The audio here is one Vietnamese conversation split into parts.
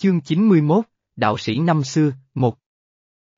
Chương 91, Đạo sĩ năm xưa, một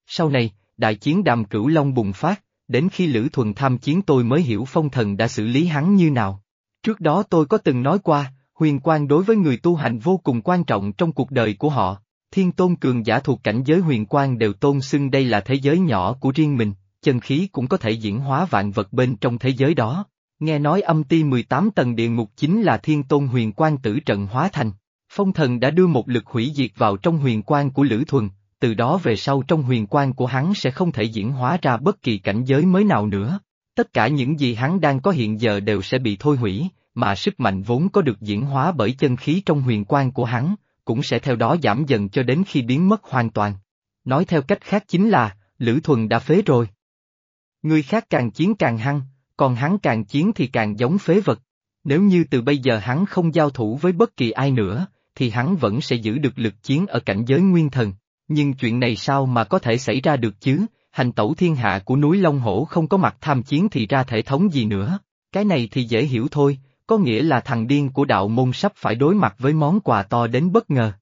Sau này, đại chiến đàm cửu long bùng phát, đến khi Lữ Thuần tham chiến tôi mới hiểu phong thần đã xử lý hắn như nào. Trước đó tôi có từng nói qua, huyền quang đối với người tu hành vô cùng quan trọng trong cuộc đời của họ. Thiên tôn cường giả thuộc cảnh giới huyền quang đều tôn xưng đây là thế giới nhỏ của riêng mình, chân khí cũng có thể diễn hóa vạn vật bên trong thế giới đó. Nghe nói âm ti 18 tầng địa ngục chính là thiên tôn huyền quang tử trận hóa thành. Phong thần đã đưa một lực hủy diệt vào trong huyền quan của Lữ Thuần, từ đó về sau trong huyền quan của hắn sẽ không thể diễn hóa ra bất kỳ cảnh giới mới nào nữa. Tất cả những gì hắn đang có hiện giờ đều sẽ bị thôi hủy, mà sức mạnh vốn có được diễn hóa bởi chân khí trong huyền quan của hắn, cũng sẽ theo đó giảm dần cho đến khi biến mất hoàn toàn. Nói theo cách khác chính là, Lữ Thuần đã phế rồi. Người khác càng chiến càng hăng, còn hắn càng chiến thì càng giống phế vật. Nếu như từ bây giờ hắn không giao thủ với bất kỳ ai nữa, thì hắn vẫn sẽ giữ được lực chiến ở cảnh giới nguyên thần. Nhưng chuyện này sao mà có thể xảy ra được chứ, hành tẩu thiên hạ của núi Long Hổ không có mặt tham chiến thì ra thể thống gì nữa. Cái này thì dễ hiểu thôi, có nghĩa là thằng điên của đạo môn sắp phải đối mặt với món quà to đến bất ngờ.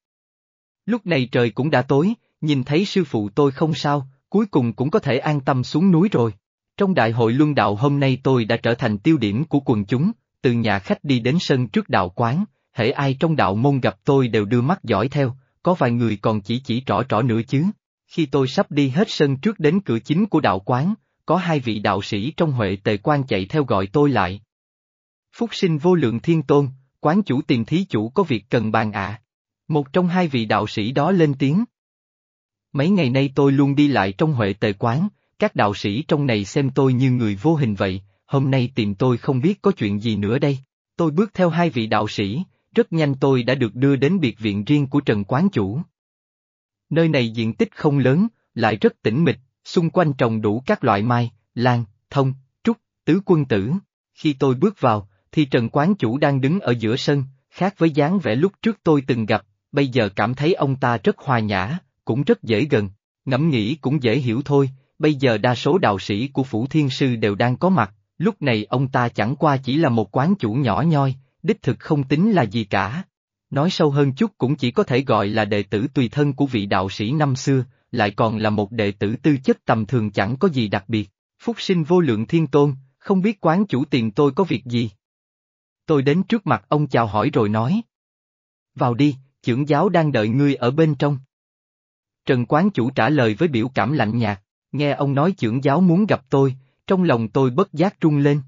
Lúc này trời cũng đã tối, nhìn thấy sư phụ tôi không sao, cuối cùng cũng có thể an tâm xuống núi rồi. Trong đại hội luân đạo hôm nay tôi đã trở thành tiêu điểm của quần chúng, từ nhà khách đi đến sân trước đạo quán, hễ ai trong đạo môn gặp tôi đều đưa mắt dõi theo, có vài người còn chỉ chỉ trỏ trỏ nữa chứ. Khi tôi sắp đi hết sân trước đến cửa chính của đạo quán, có hai vị đạo sĩ trong Huệ Tề Quan chạy theo gọi tôi lại. Phúc sinh vô lượng thiên tôn, quán chủ tìm thí chủ có việc cần bàn ạ. Một trong hai vị đạo sĩ đó lên tiếng. Mấy ngày nay tôi luôn đi lại trong Huệ Tề Quán, các đạo sĩ trong này xem tôi như người vô hình vậy, hôm nay tìm tôi không biết có chuyện gì nữa đây. Tôi bước theo hai vị đạo sĩ, rất nhanh tôi đã được đưa đến biệt viện riêng của Trần Quán Chủ. Nơi này diện tích không lớn, lại rất tĩnh mịch, xung quanh trồng đủ các loại mai, lan, thông, trúc, tứ quân tử. Khi tôi bước vào, thì Trần Quán Chủ đang đứng ở giữa sân, khác với dáng vẻ lúc trước tôi từng gặp, bây giờ cảm thấy ông ta rất hòa nhã, cũng rất dễ gần, ngẫm nghĩ cũng dễ hiểu thôi, bây giờ đa số đạo sĩ của Phủ Thiên Sư đều đang có mặt, lúc này ông ta chẳng qua chỉ là một quán chủ nhỏ nhoi, đích thực không tính là gì cả. Nói sâu hơn chút cũng chỉ có thể gọi là đệ tử tùy thân của vị đạo sĩ năm xưa, lại còn là một đệ tử tư chất tầm thường chẳng có gì đặc biệt. Phúc sinh vô lượng thiên tôn, không biết quán chủ tiền tôi có việc gì. Tôi đến trước mặt ông chào hỏi rồi nói. Vào đi, trưởng giáo đang đợi ngươi ở bên trong. Trần quán chủ trả lời với biểu cảm lạnh nhạt, nghe ông nói trưởng giáo muốn gặp tôi, trong lòng tôi bất giác trung lên.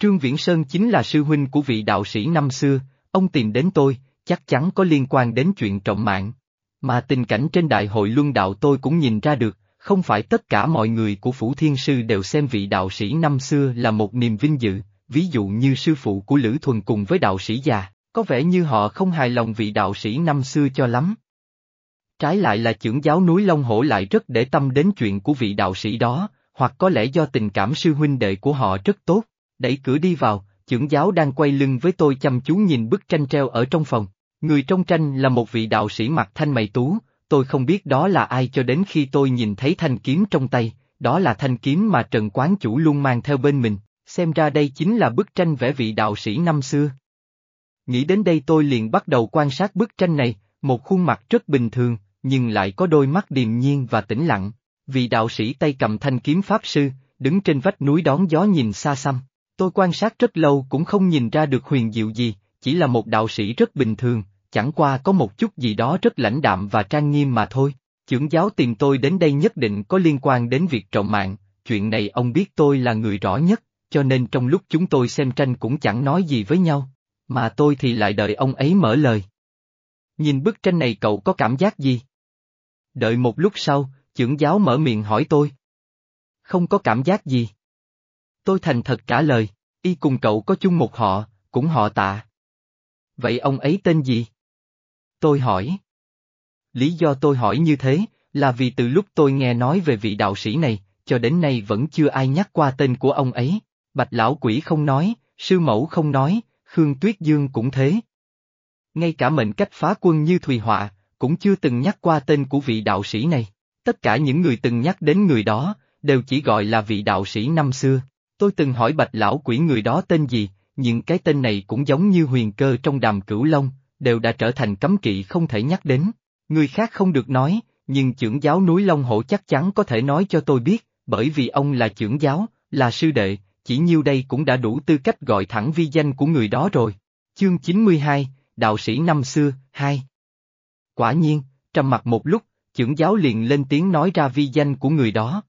Trương Viễn Sơn chính là sư huynh của vị đạo sĩ năm xưa, ông tìm đến tôi, chắc chắn có liên quan đến chuyện trọng mạng. Mà tình cảnh trên đại hội luân đạo tôi cũng nhìn ra được, không phải tất cả mọi người của Phủ Thiên Sư đều xem vị đạo sĩ năm xưa là một niềm vinh dự, ví dụ như sư phụ của Lữ Thuần cùng với đạo sĩ già, có vẻ như họ không hài lòng vị đạo sĩ năm xưa cho lắm. Trái lại là trưởng giáo núi Long Hổ lại rất để tâm đến chuyện của vị đạo sĩ đó, hoặc có lẽ do tình cảm sư huynh đệ của họ rất tốt, đẩy cửa đi vào, trưởng giáo đang quay lưng với tôi chăm chú nhìn bức tranh treo ở trong phòng. Người trong tranh là một vị đạo sĩ mặt thanh mày tú, tôi không biết đó là ai cho đến khi tôi nhìn thấy thanh kiếm trong tay, đó là thanh kiếm mà Trần Quán Chủ luôn mang theo bên mình, xem ra đây chính là bức tranh vẽ vị đạo sĩ năm xưa. Nghĩ đến đây tôi liền bắt đầu quan sát bức tranh này, một khuôn mặt rất bình thường, nhưng lại có đôi mắt điềm nhiên và tĩnh lặng. Vị đạo sĩ tay cầm thanh kiếm pháp sư, đứng trên vách núi đón gió nhìn xa xăm. Tôi quan sát rất lâu cũng không nhìn ra được huyền diệu gì, chỉ là một đạo sĩ rất bình thường, chẳng qua có một chút gì đó rất lãnh đạm và trang nghiêm mà thôi. Chưởng giáo tìm tôi đến đây nhất định có liên quan đến việc trọng mạng, chuyện này ông biết tôi là người rõ nhất, cho nên trong lúc chúng tôi xem tranh cũng chẳng nói gì với nhau, mà tôi thì lại đợi ông ấy mở lời. Nhìn bức tranh này cậu có cảm giác gì? Đợi một lúc sau, trưởng giáo mở miệng hỏi tôi. Không có cảm giác gì. Tôi thành thật trả lời, y cùng cậu có chung một họ, cũng họ tạ. Vậy ông ấy tên gì? Tôi hỏi. Lý do tôi hỏi như thế, là vì từ lúc tôi nghe nói về vị đạo sĩ này, cho đến nay vẫn chưa ai nhắc qua tên của ông ấy. Bạch lão quỷ không nói, sư mẫu không nói, Khương Tuyết Dương cũng thế. Ngay cả mệnh cách phá quân như Thùy Họa, cũng chưa từng nhắc qua tên của vị đạo sĩ này. Tất cả những người từng nhắc đến người đó, đều chỉ gọi là vị đạo sĩ năm xưa. Tôi từng hỏi bạch lão quỷ người đó tên gì, nhưng cái tên này cũng giống như huyền cơ trong đàm cửu long, đều đã trở thành cấm kỵ không thể nhắc đến. Người khác không được nói, nhưng trưởng giáo núi Long Hổ chắc chắn có thể nói cho tôi biết, bởi vì ông là trưởng giáo, là sư đệ, chỉ nhiêu đây cũng đã đủ tư cách gọi thẳng vi danh của người đó rồi. Chương 92, Đạo sĩ năm xưa, 2 Quả nhiên, trầm mặt một lúc, trưởng giáo liền lên tiếng nói ra vi danh của người đó.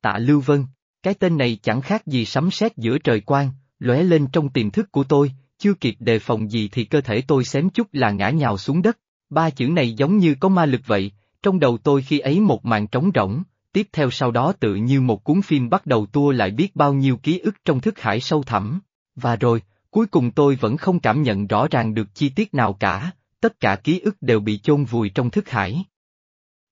Tạ Lưu Vân, cái tên này chẳng khác gì sấm sét giữa trời quang, lóe lên trong tiềm thức của tôi, chưa kịp đề phòng gì thì cơ thể tôi xém chút là ngã nhào xuống đất. Ba chữ này giống như có ma lực vậy, trong đầu tôi khi ấy một màn trống rỗng, tiếp theo sau đó tự như một cuốn phim bắt đầu tua lại biết bao nhiêu ký ức trong thức hải sâu thẳm. Và rồi, cuối cùng tôi vẫn không cảm nhận rõ ràng được chi tiết nào cả, tất cả ký ức đều bị chôn vùi trong thức hải.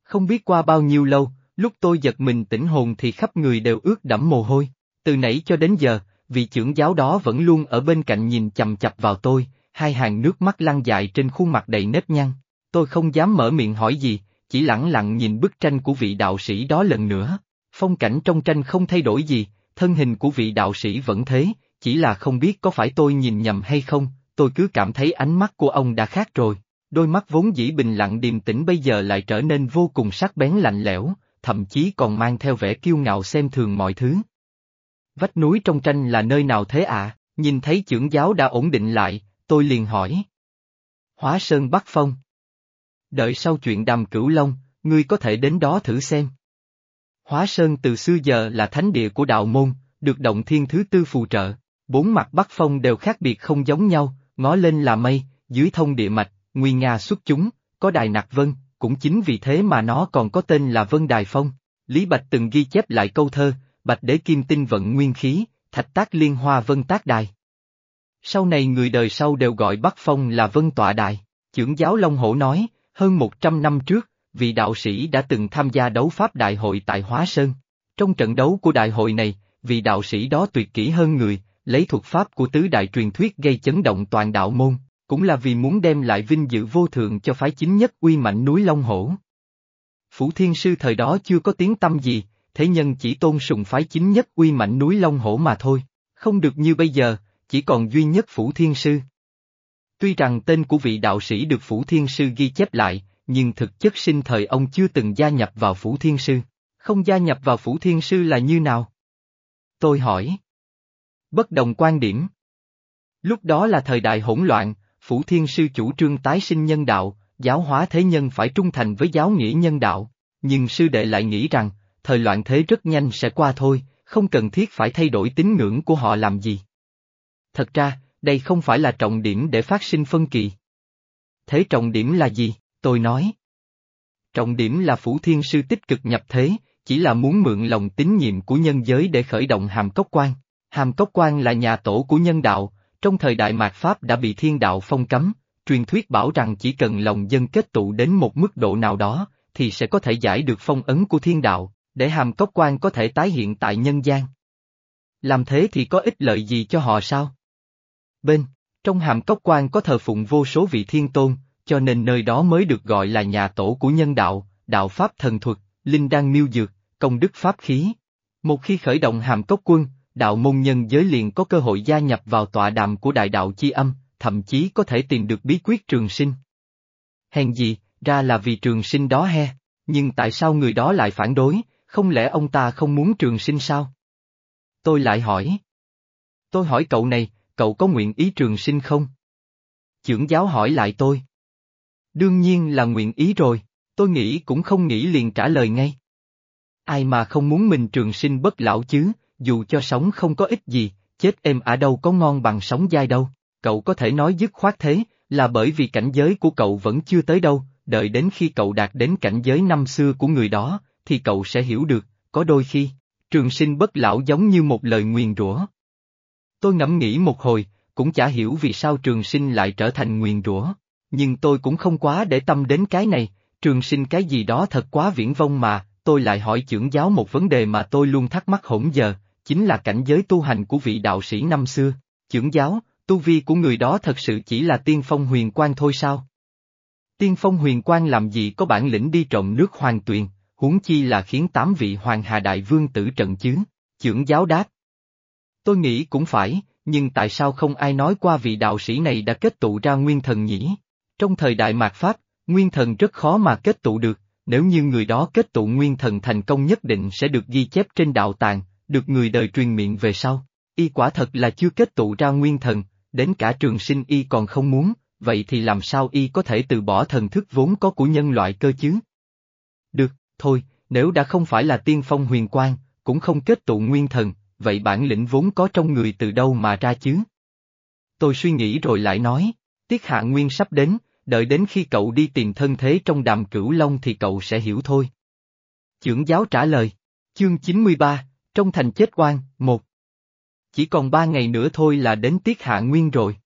Không biết qua bao nhiêu lâu, lúc tôi giật mình tỉnh hồn thì khắp người đều ướt đẫm mồ hôi. Từ nãy cho đến giờ, vị trưởng giáo đó vẫn luôn ở bên cạnh nhìn chầm chập vào tôi, hai hàng nước mắt lăn dài trên khuôn mặt đầy nếp nhăn. Tôi không dám mở miệng hỏi gì, chỉ lặng lặng nhìn bức tranh của vị đạo sĩ đó lần nữa. Phong cảnh trong tranh không thay đổi gì, thân hình của vị đạo sĩ vẫn thế, chỉ là không biết có phải tôi nhìn nhầm hay không, tôi cứ cảm thấy ánh mắt của ông đã khác rồi. Đôi mắt vốn dĩ bình lặng điềm tĩnh bây giờ lại trở nên vô cùng sắc bén lạnh lẽo, thậm chí còn mang theo vẻ kiêu ngạo xem thường mọi thứ. Vách núi trong tranh là nơi nào thế ạ? À? Nhìn thấy trưởng giáo đã ổn định lại, tôi liền hỏi. Hóa Sơn Bắc Phong. Đợi sau chuyện đàm cửu long, ngươi có thể đến đó thử xem. Hóa Sơn từ xưa giờ là thánh địa của đạo môn, được động thiên thứ tư phù trợ, bốn mặt Bắc Phong đều khác biệt không giống nhau, ngó lên là mây, dưới thông địa mạch, nguy nga xuất chúng, có đài nặc vân, cũng chính vì thế mà nó còn có tên là Vân Đài Phong. Lý Bạch từng ghi chép lại câu thơ, Bạch Đế Kim Tinh vận nguyên khí, thạch tác liên hoa Vân Tác Đài. Sau này người đời sau đều gọi Bắc Phong là Vân Tọa Đài, trưởng giáo Long Hổ nói, hơn 100 năm trước, vị đạo sĩ đã từng tham gia đấu pháp đại hội tại Hóa Sơn. Trong trận đấu của đại hội này, vị đạo sĩ đó tuyệt kỹ hơn người, lấy thuật pháp của tứ đại truyền thuyết gây chấn động toàn đạo môn, cũng là vì muốn đem lại vinh dự vô thượng cho phái chính nhất uy mạnh núi Long Hổ. Phủ Thiên Sư thời đó chưa có tiếng tâm gì, thế nhân chỉ tôn sùng phái chính nhất uy mạnh núi Long Hổ mà thôi, không được như bây giờ, chỉ còn duy nhất Phủ Thiên Sư. Tuy rằng tên của vị đạo sĩ được Phủ Thiên Sư ghi chép lại, nhưng thực chất sinh thời ông chưa từng gia nhập vào Phủ Thiên Sư. Không gia nhập vào Phủ Thiên Sư là như nào? Tôi hỏi. Bất đồng quan điểm. Lúc đó là thời đại hỗn loạn, Phủ Thiên Sư chủ trương tái sinh nhân đạo, giáo hóa thế nhân phải trung thành với giáo nghĩa nhân đạo, nhưng sư đệ lại nghĩ rằng, thời loạn thế rất nhanh sẽ qua thôi, không cần thiết phải thay đổi tín ngưỡng của họ làm gì. Thật ra, đây không phải là trọng điểm để phát sinh phân kỳ. Thế trọng điểm là gì, tôi nói. Trọng điểm là Phủ Thiên Sư tích cực nhập thế, chỉ là muốn mượn lòng tín nhiệm của nhân giới để khởi động hàm cốc quan. Hàm cốc quan là nhà tổ của nhân đạo, trong thời đại mạt Pháp đã bị thiên đạo phong cấm, truyền thuyết bảo rằng chỉ cần lòng dân kết tụ đến một mức độ nào đó, thì sẽ có thể giải được phong ấn của thiên đạo, để hàm cốc quan có thể tái hiện tại nhân gian. Làm thế thì có ích lợi gì cho họ sao? Bên, trong hàm cốc quan có thờ phụng vô số vị thiên tôn, cho nên nơi đó mới được gọi là nhà tổ của nhân đạo, đạo pháp thần thuật, linh đan miêu dược, công đức pháp khí. Một khi khởi động hàm cốc quân, đạo môn nhân giới liền có cơ hội gia nhập vào tọa đàm của đại đạo chi âm, thậm chí có thể tìm được bí quyết trường sinh. Hèn gì, ra là vì trường sinh đó he, nhưng tại sao người đó lại phản đối, không lẽ ông ta không muốn trường sinh sao? Tôi lại hỏi. Tôi hỏi cậu này, cậu có nguyện ý trường sinh không? Chưởng giáo hỏi lại tôi. Đương nhiên là nguyện ý rồi, tôi nghĩ cũng không nghĩ liền trả lời ngay. Ai mà không muốn mình trường sinh bất lão chứ, dù cho sống không có ích gì, chết êm ở đâu có ngon bằng sống dai đâu, cậu có thể nói dứt khoát thế, là bởi vì cảnh giới của cậu vẫn chưa tới đâu, đợi đến khi cậu đạt đến cảnh giới năm xưa của người đó, thì cậu sẽ hiểu được, có đôi khi, trường sinh bất lão giống như một lời nguyền rủa. Tôi ngẫm nghĩ một hồi, cũng chả hiểu vì sao trường sinh lại trở thành nguyền rủa, nhưng tôi cũng không quá để tâm đến cái này, trường sinh cái gì đó thật quá viễn vông mà, tôi lại hỏi trưởng giáo một vấn đề mà tôi luôn thắc mắc hỗn giờ, chính là cảnh giới tu hành của vị đạo sĩ năm xưa, trưởng giáo, tu vi của người đó thật sự chỉ là tiên phong huyền quan thôi sao? Tiên phong huyền quan làm gì có bản lĩnh đi trộm nước hoàng tuyền, huống chi là khiến tám vị hoàng hà đại vương tử trận chứ, trưởng giáo đáp. Tôi nghĩ cũng phải, nhưng tại sao không ai nói qua vị đạo sĩ này đã kết tụ ra nguyên thần nhỉ? Trong thời đại mạt Pháp, nguyên thần rất khó mà kết tụ được, nếu như người đó kết tụ nguyên thần thành công nhất định sẽ được ghi chép trên đạo tàng, được người đời truyền miệng về sau. Y quả thật là chưa kết tụ ra nguyên thần, đến cả trường sinh y còn không muốn, vậy thì làm sao y có thể từ bỏ thần thức vốn có của nhân loại cơ chứ? Được, thôi, nếu đã không phải là tiên phong huyền quang, cũng không kết tụ nguyên thần, vậy bản lĩnh vốn có trong người từ đâu mà ra chứ? Tôi suy nghĩ rồi lại nói, tiết hạ nguyên sắp đến, đợi đến khi cậu đi tìm thân thế trong đàm cửu long thì cậu sẽ hiểu thôi. Chưởng giáo trả lời, chương 93, trong thành chết oan, một. Chỉ còn ba ngày nữa thôi là đến tiết hạ nguyên rồi.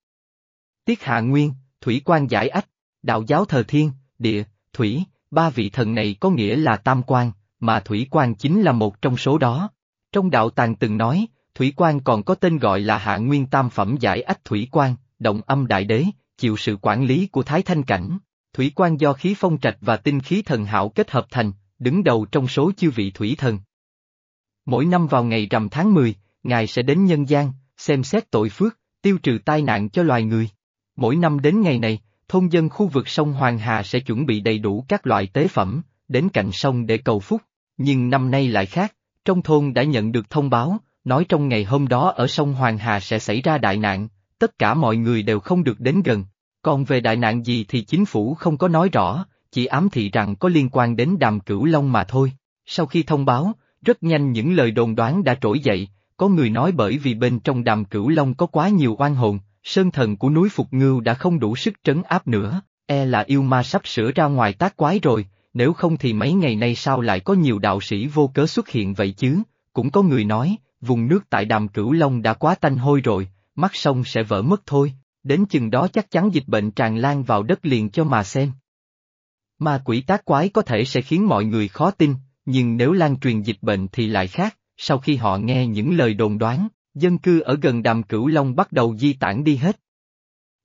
Tiết hạ nguyên, thủy quan giải ách, đạo giáo thờ thiên, địa, thủy, ba vị thần này có nghĩa là tam quan, mà thủy quan chính là một trong số đó. Trong đạo tàng từng nói, thủy quan còn có tên gọi là hạ nguyên tam phẩm giải ách thủy quan, động âm đại đế, chịu sự quản lý của Thái Thanh Cảnh. Thủy quan do khí phong trạch và tinh khí thần hảo kết hợp thành, đứng đầu trong số chư vị thủy thần. Mỗi năm vào ngày rằm tháng 10, Ngài sẽ đến nhân gian, xem xét tội phước, tiêu trừ tai nạn cho loài người. Mỗi năm đến ngày này, thôn dân khu vực sông Hoàng Hà sẽ chuẩn bị đầy đủ các loại tế phẩm, đến cạnh sông để cầu phúc. Nhưng năm nay lại khác, trong thôn đã nhận được thông báo, nói trong ngày hôm đó ở sông Hoàng Hà sẽ xảy ra đại nạn, tất cả mọi người đều không được đến gần. Còn về đại nạn gì thì chính phủ không có nói rõ, chỉ ám thị rằng có liên quan đến đàm cửu long mà thôi. Sau khi thông báo, rất nhanh những lời đồn đoán đã trỗi dậy, có người nói bởi vì bên trong đàm cửu long có quá nhiều oan hồn, sơn thần của núi Phục Ngưu đã không đủ sức trấn áp nữa, e là yêu ma sắp sửa ra ngoài tác quái rồi, nếu không thì mấy ngày nay sao lại có nhiều đạo sĩ vô cớ xuất hiện vậy chứ, cũng có người nói, vùng nước tại đàm cửu long đã quá tanh hôi rồi, mắt sông sẽ vỡ mất thôi, đến chừng đó chắc chắn dịch bệnh tràn lan vào đất liền cho mà xem. Ma quỷ tác quái có thể sẽ khiến mọi người khó tin, nhưng nếu lan truyền dịch bệnh thì lại khác, sau khi họ nghe những lời đồn đoán, dân cư ở gần đàm cửu long bắt đầu di tản đi hết.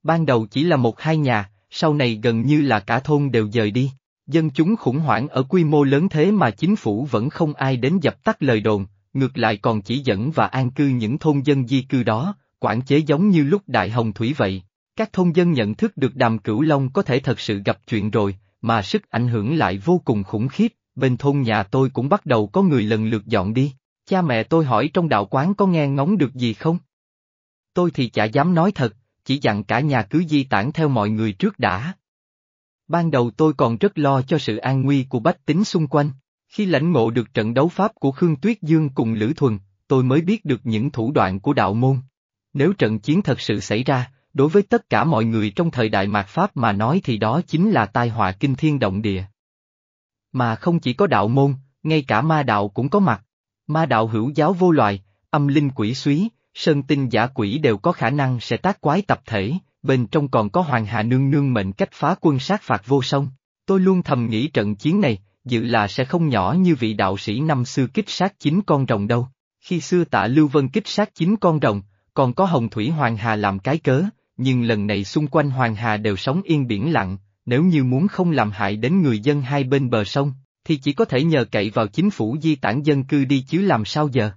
Ban đầu chỉ là một hai nhà, sau này gần như là cả thôn đều dời đi. Dân chúng khủng hoảng ở quy mô lớn thế mà chính phủ vẫn không ai đến dập tắt lời đồn, ngược lại còn chỉ dẫn và an cư những thôn dân di cư đó, quản chế giống như lúc Đại Hồng Thủy vậy. Các thôn dân nhận thức được đàm cửu long có thể thật sự gặp chuyện rồi, mà sức ảnh hưởng lại vô cùng khủng khiếp, bên thôn nhà tôi cũng bắt đầu có người lần lượt dọn đi. Cha mẹ tôi hỏi trong đạo quán có nghe ngóng được gì không? Tôi thì chả dám nói thật, chỉ dặn cả nhà cứ di tản theo mọi người trước đã. Ban đầu tôi còn rất lo cho sự an nguy của bách tính xung quanh. Khi lãnh ngộ được trận đấu pháp của Khương Tuyết Dương cùng Lữ Thuần, tôi mới biết được những thủ đoạn của đạo môn. Nếu trận chiến thật sự xảy ra, đối với tất cả mọi người trong thời đại mạt Pháp mà nói thì đó chính là tai họa kinh thiên động địa. Mà không chỉ có đạo môn, ngay cả ma đạo cũng có mặt. Ma đạo hữu giáo vô loài, âm linh quỷ suý, sơn tinh giả quỷ đều có khả năng sẽ tác quái tập thể, bên trong còn có hoàng hạ nương nương mệnh cách phá quân sát phạt vô song. Tôi luôn thầm nghĩ trận chiến này, dự là sẽ không nhỏ như vị đạo sĩ năm xưa kích sát chín con rồng đâu. Khi xưa tạ Lưu Vân kích sát chín con rồng, còn có Hồng Thủy Hoàng Hà làm cái cớ, nhưng lần này xung quanh Hoàng Hà đều sống yên biển lặng, nếu như muốn không làm hại đến người dân hai bên bờ sông, thì chỉ có thể nhờ cậy vào chính phủ di tản dân cư đi chứ làm sao giờ.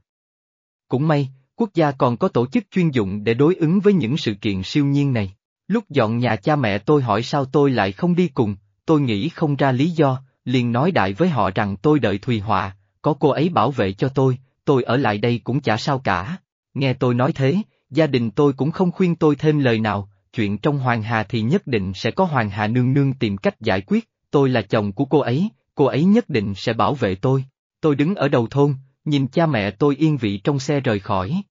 Cũng may, quốc gia còn có tổ chức chuyên dụng để đối ứng với những sự kiện siêu nhiên này. Lúc dọn nhà cha mẹ tôi hỏi sao tôi lại không đi cùng, tôi nghĩ không ra lý do, liền nói đại với họ rằng tôi đợi Thùy Họa, có cô ấy bảo vệ cho tôi, tôi ở lại đây cũng chả sao cả. Nghe tôi nói thế, gia đình tôi cũng không khuyên tôi thêm lời nào, chuyện trong Hoàng Hà thì nhất định sẽ có Hoàng Hà nương nương tìm cách giải quyết, tôi là chồng của cô ấy, cô ấy nhất định sẽ bảo vệ tôi. Tôi đứng ở đầu thôn, nhìn cha mẹ tôi yên vị trong xe rời khỏi.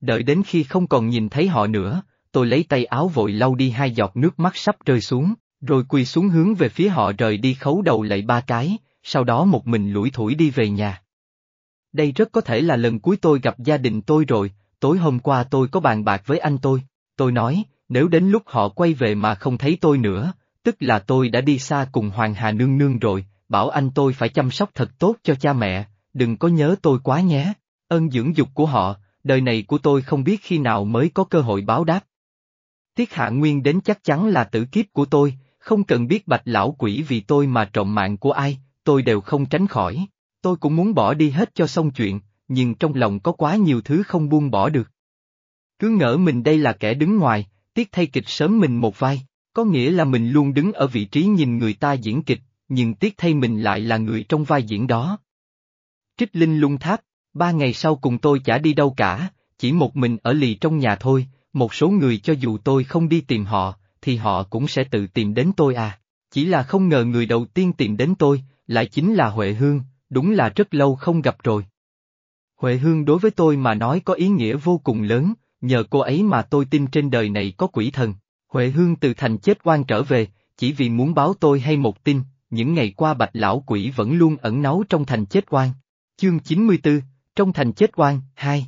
Đợi đến khi không còn nhìn thấy họ nữa, tôi lấy tay áo vội lau đi hai giọt nước mắt sắp rơi xuống, rồi quỳ xuống hướng về phía họ rời đi khấu đầu lại ba cái, sau đó một mình lủi thủi đi về nhà. Đây rất có thể là lần cuối tôi gặp gia đình tôi rồi, tối hôm qua tôi có bàn bạc với anh tôi, tôi nói, nếu đến lúc họ quay về mà không thấy tôi nữa, tức là tôi đã đi xa cùng Hoàng Hà Nương Nương rồi, bảo anh tôi phải chăm sóc thật tốt cho cha mẹ, đừng có nhớ tôi quá nhé, ơn dưỡng dục của họ, đời này của tôi không biết khi nào mới có cơ hội báo đáp. Tiết Hạ Nguyên đến chắc chắn là tử kiếp của tôi, không cần biết bạch lão quỷ vì tôi mà trộm mạng của ai, tôi đều không tránh khỏi. Tôi cũng muốn bỏ đi hết cho xong chuyện, nhưng trong lòng có quá nhiều thứ không buông bỏ được. Cứ ngỡ mình đây là kẻ đứng ngoài, tiếc thay kịch sớm mình một vai, có nghĩa là mình luôn đứng ở vị trí nhìn người ta diễn kịch, nhưng tiếc thay mình lại là người trong vai diễn đó. Trích Linh lung tháp, ba ngày sau cùng tôi chả đi đâu cả, chỉ một mình ở lì trong nhà thôi, một số người cho dù tôi không đi tìm họ, thì họ cũng sẽ tự tìm đến tôi à. Chỉ là không ngờ người đầu tiên tìm đến tôi, lại chính là Huệ Hương, đúng là rất lâu không gặp rồi. Huệ Hương đối với tôi mà nói có ý nghĩa vô cùng lớn, nhờ cô ấy mà tôi tin trên đời này có quỷ thần. Huệ Hương từ thành chết quan trở về, chỉ vì muốn báo tôi hay một tin, những ngày qua bạch lão quỷ vẫn luôn ẩn náu trong thành chết quan. Chương 94, trong thành chết quan, 2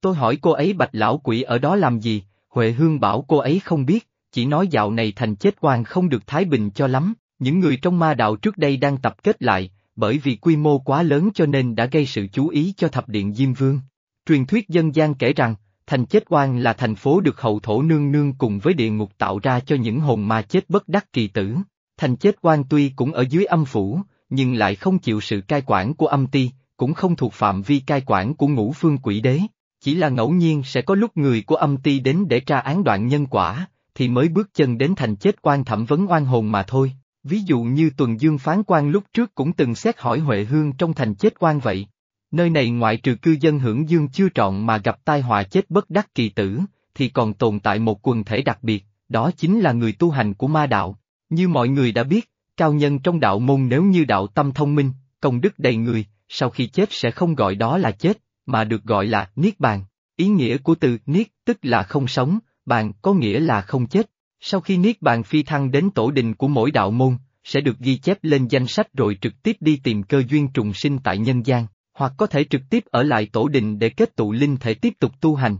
Tôi hỏi cô ấy bạch lão quỷ ở đó làm gì, Huệ Hương bảo cô ấy không biết, chỉ nói dạo này thành chết quan không được thái bình cho lắm, những người trong ma đạo trước đây đang tập kết lại, bởi vì quy mô quá lớn cho nên đã gây sự chú ý cho thập điện Diêm Vương. Truyền thuyết dân gian kể rằng, thành chết quan là thành phố được hậu thổ nương nương cùng với địa ngục tạo ra cho những hồn ma chết bất đắc kỳ tử. Thành chết quan tuy cũng ở dưới âm phủ, nhưng lại không chịu sự cai quản của âm ti, cũng không thuộc phạm vi cai quản của ngũ phương quỷ đế. Chỉ là ngẫu nhiên sẽ có lúc người của âm ti đến để tra án đoạn nhân quả, thì mới bước chân đến thành chết quan thẩm vấn oan hồn mà thôi. Ví dụ như tuần dương phán quan lúc trước cũng từng xét hỏi Huệ Hương trong thành chết quan vậy. Nơi này ngoại trừ cư dân hưởng dương chưa trọn mà gặp tai họa chết bất đắc kỳ tử, thì còn tồn tại một quần thể đặc biệt, đó chính là người tu hành của ma đạo. Như mọi người đã biết, cao nhân trong đạo môn nếu như đạo tâm thông minh, công đức đầy người, sau khi chết sẽ không gọi đó là chết, mà được gọi là Niết Bàn. Ý nghĩa của từ Niết tức là không sống, bàn có nghĩa là không chết. Sau khi Niết Bàn phi thăng đến tổ đình của mỗi đạo môn, sẽ được ghi chép lên danh sách rồi trực tiếp đi tìm cơ duyên trùng sinh tại nhân gian, hoặc có thể trực tiếp ở lại tổ đình để kết tụ linh thể tiếp tục tu hành.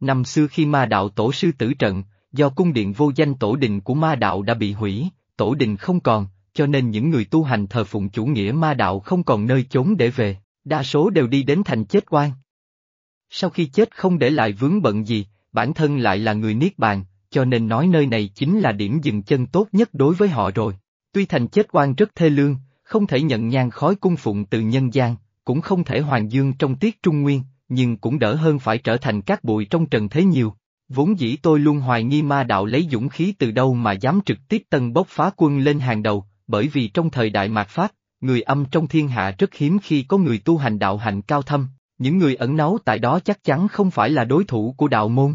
Năm xưa khi ma đạo tổ sư tử trận, do cung điện vô danh tổ đình của ma đạo đã bị hủy, tổ đình không còn, cho nên những người tu hành thờ phụng chủ nghĩa ma đạo không còn nơi chốn để về, đa số đều đi đến thành chết quan. Sau khi chết không để lại vướng bận gì, bản thân lại là người niết bàn, cho nên nói nơi này chính là điểm dừng chân tốt nhất đối với họ rồi. Tuy thành chết quan rất thê lương, không thể nhận nhang khói cung phụng từ nhân gian, cũng không thể hoàng dương trong tiết trung nguyên, nhưng cũng đỡ hơn phải trở thành các bụi trong trần thế nhiều. Vốn dĩ tôi luôn hoài nghi ma đạo lấy dũng khí từ đâu mà dám trực tiếp tân bốc phá quân lên hàng đầu, bởi vì trong thời đại mạt Pháp, người âm trong thiên hạ rất hiếm khi có người tu hành đạo hạnh cao thâm, những người ẩn náu tại đó chắc chắn không phải là đối thủ của đạo môn.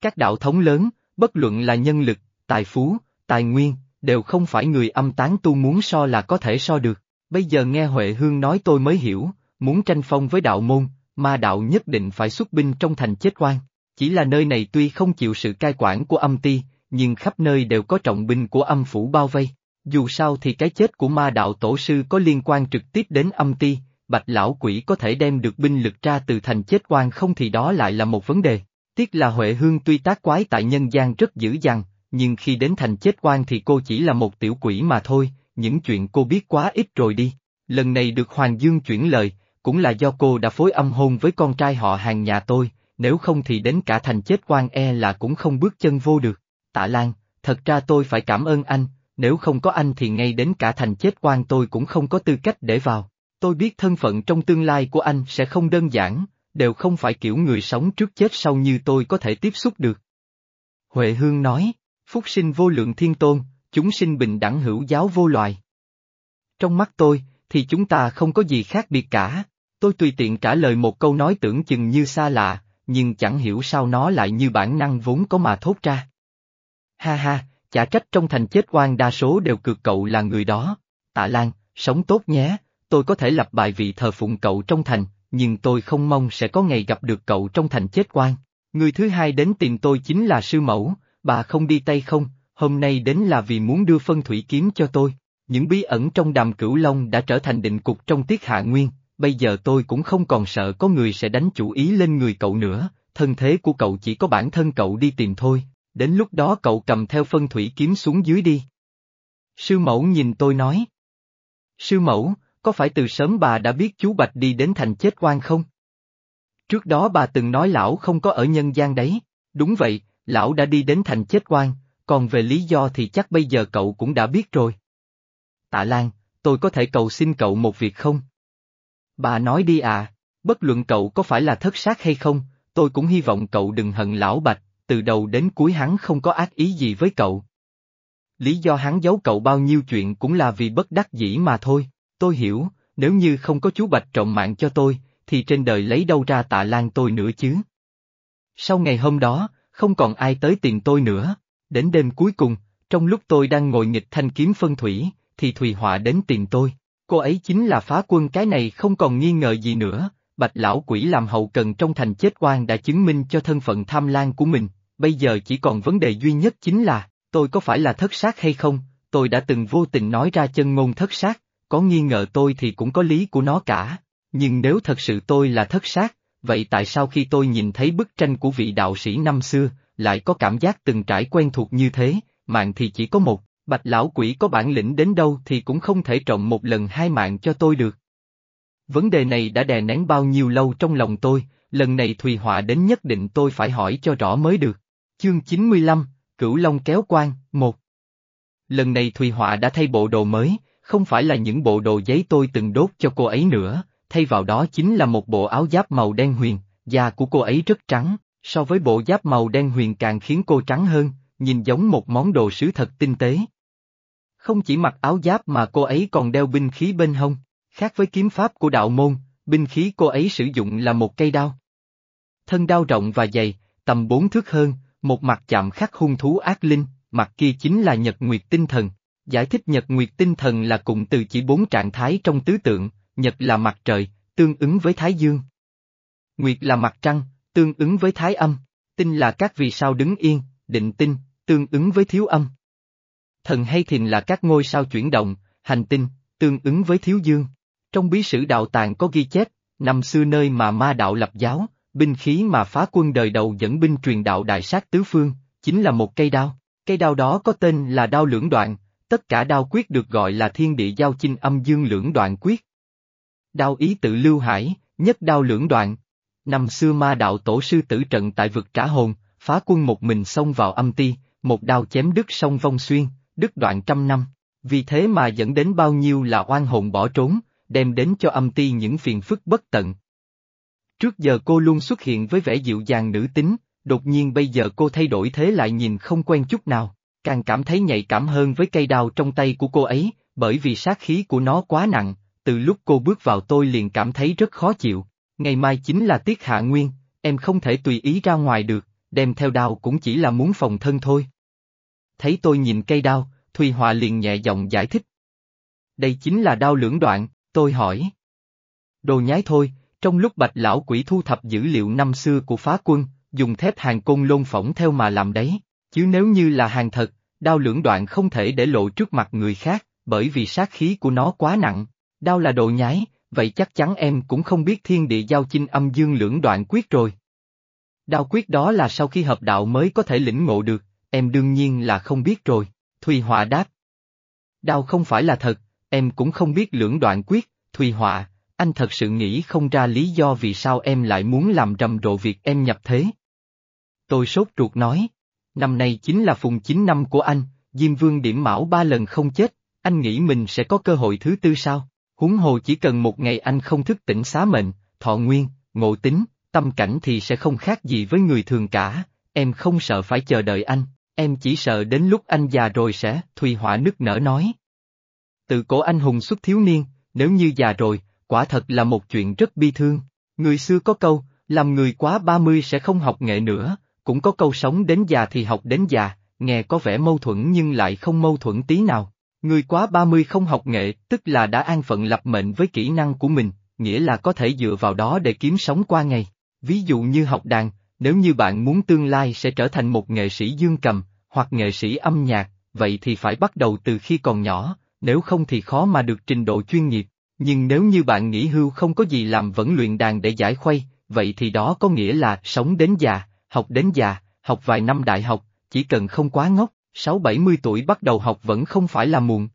Các đạo thống lớn, bất luận là nhân lực, tài phú, tài nguyên, đều không phải người âm tán tu muốn so là có thể so được. Bây giờ nghe Huệ Hương nói tôi mới hiểu, muốn tranh phong với đạo môn, ma đạo nhất định phải xuất binh trong thành chết quan. Chỉ là nơi này tuy không chịu sự cai quản của âm ti, nhưng khắp nơi đều có trọng binh của âm phủ bao vây. Dù sao thì cái chết của ma đạo tổ sư có liên quan trực tiếp đến âm ti, bạch lão quỷ có thể đem được binh lực ra từ thành chết quan không thì đó lại là một vấn đề. Tiếc là Huệ Hương tuy tác quái tại nhân gian rất dữ dằn, nhưng khi đến thành chết quan thì cô chỉ là một tiểu quỷ mà thôi, những chuyện cô biết quá ít rồi đi. Lần này được Hoàng Dương chuyển lời, cũng là do cô đã phối âm hôn với con trai họ hàng nhà tôi, nếu không thì đến cả thành chết quan e là cũng không bước chân vô được. Tạ Lan, thật ra tôi phải cảm ơn anh, nếu không có anh thì ngay đến cả thành chết quan tôi cũng không có tư cách để vào. Tôi biết thân phận trong tương lai của anh sẽ không đơn giản, đều không phải kiểu người sống trước chết sau như tôi có thể tiếp xúc được. Huệ Hương nói, phúc sinh vô lượng thiên tôn, chúng sinh bình đẳng hữu giáo vô loài. Trong mắt tôi, thì chúng ta không có gì khác biệt cả. Tôi tùy tiện trả lời một câu nói tưởng chừng như xa lạ, nhưng chẳng hiểu sao nó lại như bản năng vốn có mà thốt ra. Ha ha, chả trách trong thành chết quan đa số đều cực cậu là người đó. Tạ Lan, sống tốt nhé, tôi có thể lập bài vị thờ phụng cậu trong thành, nhưng tôi không mong sẽ có ngày gặp được cậu trong thành chết quan. Người thứ hai đến tìm tôi chính là sư mẫu, bà không đi tay không, hôm nay đến là vì muốn đưa phân thủy kiếm cho tôi. Những bí ẩn trong đàm cửu long đã trở thành định cục trong tiết hạ nguyên, bây giờ tôi cũng không còn sợ có người sẽ đánh chủ ý lên người cậu nữa, thân thế của cậu chỉ có bản thân cậu đi tìm thôi, đến lúc đó cậu cầm theo phân thủy kiếm xuống dưới đi. Sư mẫu nhìn tôi nói. Sư mẫu, có phải từ sớm bà đã biết chú Bạch đi đến thành chết quan không? Trước đó bà từng nói lão không có ở nhân gian đấy, đúng vậy, lão đã đi đến thành chết quan, còn về lý do thì chắc bây giờ cậu cũng đã biết rồi. Tạ Lan, tôi có thể cầu xin cậu một việc không? Bà nói đi à, bất luận cậu có phải là thất sát hay không, tôi cũng hy vọng cậu đừng hận lão Bạch, từ đầu đến cuối hắn không có ác ý gì với cậu. Lý do hắn giấu cậu bao nhiêu chuyện cũng là vì bất đắc dĩ mà thôi, tôi hiểu, nếu như không có chú Bạch trọng mạng cho tôi, thì trên đời lấy đâu ra tạ lan tôi nữa chứ. Sau ngày hôm đó, không còn ai tới tìm tôi nữa, đến đêm cuối cùng, trong lúc tôi đang ngồi nghịch thanh kiếm phân thủy, thì Thùy Họa đến tìm tôi. Cô ấy chính là phá quân cái này không còn nghi ngờ gì nữa, bạch lão quỷ làm hậu cần trong thành chết oan đã chứng minh cho thân phận tham lan của mình, bây giờ chỉ còn vấn đề duy nhất chính là, tôi có phải là thất sát hay không, tôi đã từng vô tình nói ra chân ngôn thất sát, có nghi ngờ tôi thì cũng có lý của nó cả, nhưng nếu thật sự tôi là thất sát, vậy tại sao khi tôi nhìn thấy bức tranh của vị đạo sĩ năm xưa, lại có cảm giác từng trải quen thuộc như thế, mạng thì chỉ có một, bạch lão quỷ có bản lĩnh đến đâu thì cũng không thể trộm một lần hai mạng cho tôi được. Vấn đề này đã đè nén bao nhiêu lâu trong lòng tôi, lần này Thùy Họa đến nhất định tôi phải hỏi cho rõ mới được. Chương 95, Cửu Long kéo quan, một. Lần này Thùy Họa đã thay bộ đồ mới, không phải là những bộ đồ giấy tôi từng đốt cho cô ấy nữa, thay vào đó chính là một bộ áo giáp màu đen huyền, da của cô ấy rất trắng, so với bộ giáp màu đen huyền càng khiến cô trắng hơn, nhìn giống một món đồ sứ thật tinh tế. Không chỉ mặc áo giáp mà cô ấy còn đeo binh khí bên hông, khác với kiếm pháp của đạo môn, binh khí cô ấy sử dụng là một cây đao. Thân đao rộng và dày, tầm bốn thước hơn, một mặt chạm khắc hung thú ác linh, mặt kia chính là nhật nguyệt tinh thần. Giải thích nhật nguyệt tinh thần là cụm từ chỉ bốn trạng thái trong tứ tượng, nhật là mặt trời, tương ứng với thái dương. Nguyệt là mặt trăng, tương ứng với thái âm, tinh là các vì sao đứng yên, định tinh, tương ứng với thiếu âm. Thần hay thìn là các ngôi sao chuyển động, hành tinh, tương ứng với thiếu dương. Trong bí sử đạo tàng có ghi chép, năm xưa nơi mà ma đạo lập giáo, binh khí mà phá quân đời đầu dẫn binh truyền đạo đại sát tứ phương, chính là một cây đao. Cây đao đó có tên là đao lưỡng đoạn, tất cả đao quyết được gọi là thiên địa giao chinh âm dương lưỡng đoạn quyết. Đao ý tự lưu hải, nhất đao lưỡng đoạn. Năm xưa ma đạo tổ sư tử trận tại vực trả hồn, phá quân một mình xông vào âm ti, một đao chém đứt sông vong xuyên, đứt đoạn trăm năm. Vì thế mà dẫn đến bao nhiêu là oan hồn bỏ trốn, đem đến cho âm ti những phiền phức bất tận. Trước giờ cô luôn xuất hiện với vẻ dịu dàng nữ tính, đột nhiên bây giờ cô thay đổi thế lại nhìn không quen chút nào, càng cảm thấy nhạy cảm hơn với cây đao trong tay của cô ấy, bởi vì sát khí của nó quá nặng, từ lúc cô bước vào tôi liền cảm thấy rất khó chịu. Ngày mai chính là tiết hạ nguyên, em không thể tùy ý ra ngoài được, đem theo đao cũng chỉ là muốn phòng thân thôi. Thấy tôi nhìn cây đao, Thùy Hòa liền nhẹ giọng giải thích. Đây chính là đao lưỡng đoạn, tôi hỏi. Đồ nhái thôi, trong lúc bạch lão quỷ thu thập dữ liệu năm xưa của phá quân, dùng thép hàng côn lôn phỏng theo mà làm đấy, chứ nếu như là hàng thật, đao lưỡng đoạn không thể để lộ trước mặt người khác, bởi vì sát khí của nó quá nặng. Đao là đồ nhái, vậy chắc chắn em cũng không biết thiên địa giao chinh âm dương lưỡng đoạn quyết rồi. Đao quyết đó là sau khi hợp đạo mới có thể lĩnh ngộ được, em đương nhiên là không biết rồi, Thùy Họa đáp. Đao không phải là thật, em cũng không biết lưỡng đoạn quyết, Thùy Họa, anh thật sự nghĩ không ra lý do vì sao em lại muốn làm rầm rộ việc em nhập thế. Tôi sốt ruột nói, năm nay chính là phùng chín năm của anh, Diêm Vương điểm mão ba lần không chết, anh nghĩ mình sẽ có cơ hội thứ tư sao? Huống hồ chỉ cần một ngày anh không thức tỉnh xá mệnh, thọ nguyên, ngộ tính, tâm cảnh thì sẽ không khác gì với người thường cả, em không sợ phải chờ đợi anh, em chỉ sợ đến lúc anh già rồi sẽ, Thùy Họa nức nở nói. Tự cổ anh hùng xuất thiếu niên, nếu như già rồi, quả thật là một chuyện rất bi thương. Người xưa có câu, làm người quá 30 sẽ không học nghệ nữa, cũng có câu sống đến già thì học đến già, nghe có vẻ mâu thuẫn nhưng lại không mâu thuẫn tí nào. Người quá 30 không học nghệ, tức là đã an phận lập mệnh với kỹ năng của mình, nghĩa là có thể dựa vào đó để kiếm sống qua ngày. Ví dụ như học đàn, nếu như bạn muốn tương lai sẽ trở thành một nghệ sĩ dương cầm, hoặc nghệ sĩ âm nhạc, vậy thì phải bắt đầu từ khi còn nhỏ, nếu không thì khó mà được trình độ chuyên nghiệp. Nhưng nếu như bạn nghỉ hưu không có gì làm vẫn luyện đàn để giải khuây, vậy thì đó có nghĩa là sống đến già, học đến già, học vài năm đại học, chỉ cần không quá ngốc, sáu bảy mươi tuổi bắt đầu học vẫn không phải là muộn.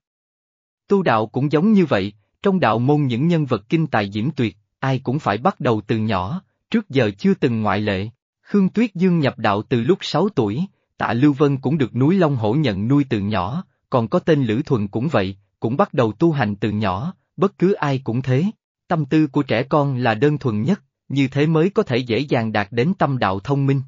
Tu đạo cũng giống như vậy, trong đạo môn những nhân vật kinh tài diễm tuyệt, ai cũng phải bắt đầu từ nhỏ, trước giờ chưa từng ngoại lệ. Khương Tuyết Dương nhập đạo từ lúc 6 tuổi, tạ Lưu Vân cũng được núi Long Hổ nhận nuôi từ nhỏ, còn có tên Lữ Thuần cũng vậy, cũng bắt đầu tu hành từ nhỏ, bất cứ ai cũng thế. Tâm tư của trẻ con là đơn thuần nhất, như thế mới có thể dễ dàng đạt đến tâm đạo thông minh.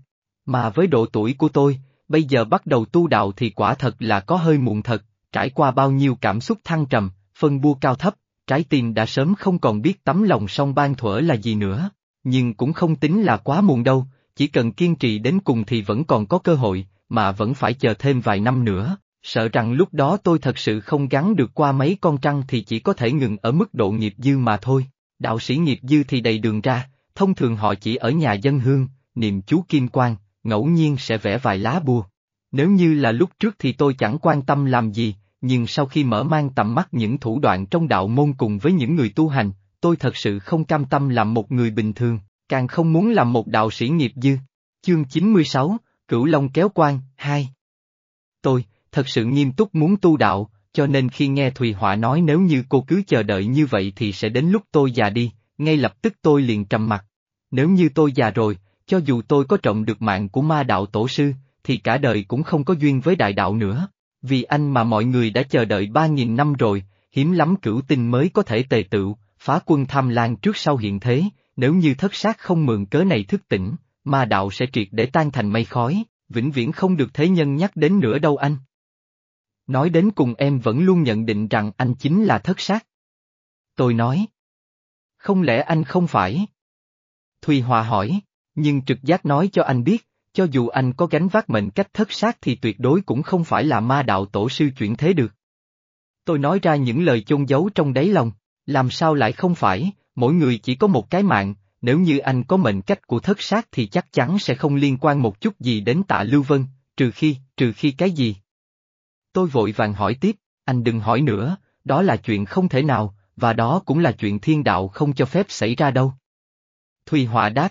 Mà với độ tuổi của tôi, bây giờ bắt đầu tu đạo thì quả thật là có hơi muộn thật, trải qua bao nhiêu cảm xúc thăng trầm, phân bua cao thấp, trái tim đã sớm không còn biết tấm lòng song ban thuở là gì nữa, nhưng cũng không tính là quá muộn đâu, chỉ cần kiên trì đến cùng thì vẫn còn có cơ hội, mà vẫn phải chờ thêm vài năm nữa, sợ rằng lúc đó tôi thật sự không gắn được qua mấy con trăng thì chỉ có thể ngừng ở mức độ nghiệp dư mà thôi, đạo sĩ nghiệp dư thì đầy đường ra, thông thường họ chỉ ở nhà dân hương, niệm chú kim quang, ngẫu nhiên sẽ vẽ vài lá bùa. Nếu như là lúc trước thì tôi chẳng quan tâm làm gì, nhưng sau khi mở mang tầm mắt những thủ đoạn trong đạo môn cùng với những người tu hành, tôi thật sự không cam tâm làm một người bình thường, càng không muốn làm một đạo sĩ nghiệp dư. Chương 96, Cửu Long kéo quan, 2 Tôi, thật sự nghiêm túc muốn tu đạo, cho nên khi nghe Thùy Họa nói nếu như cô cứ chờ đợi như vậy thì sẽ đến lúc tôi già đi, ngay lập tức tôi liền trầm mặt. Nếu như tôi già rồi, cho dù tôi có trọng được mạng của ma đạo tổ sư, thì cả đời cũng không có duyên với đại đạo nữa. Vì anh mà mọi người đã chờ đợi ba nghìn năm rồi, hiếm lắm cửu tinh mới có thể tề tựu, phá quân tham lan trước sau hiện thế, nếu như thất sát không mượn cớ này thức tỉnh, ma đạo sẽ triệt để tan thành mây khói, vĩnh viễn không được thế nhân nhắc đến nữa đâu anh. Nói đến cùng em vẫn luôn nhận định rằng anh chính là thất sát. Tôi nói. Không lẽ anh không phải? Thùy Hòa hỏi, nhưng trực giác nói cho anh biết, cho dù anh có gánh vác mệnh cách thất sát thì tuyệt đối cũng không phải là ma đạo tổ sư chuyển thế được. Tôi nói ra những lời chôn giấu trong đáy lòng, làm sao lại không phải, mỗi người chỉ có một cái mạng, nếu như anh có mệnh cách của thất sát thì chắc chắn sẽ không liên quan một chút gì đến tạ Lưu Vân, trừ khi, trừ khi cái gì. Tôi vội vàng hỏi tiếp, anh đừng hỏi nữa, đó là chuyện không thể nào, và đó cũng là chuyện thiên đạo không cho phép xảy ra đâu. Thùy Họa đáp.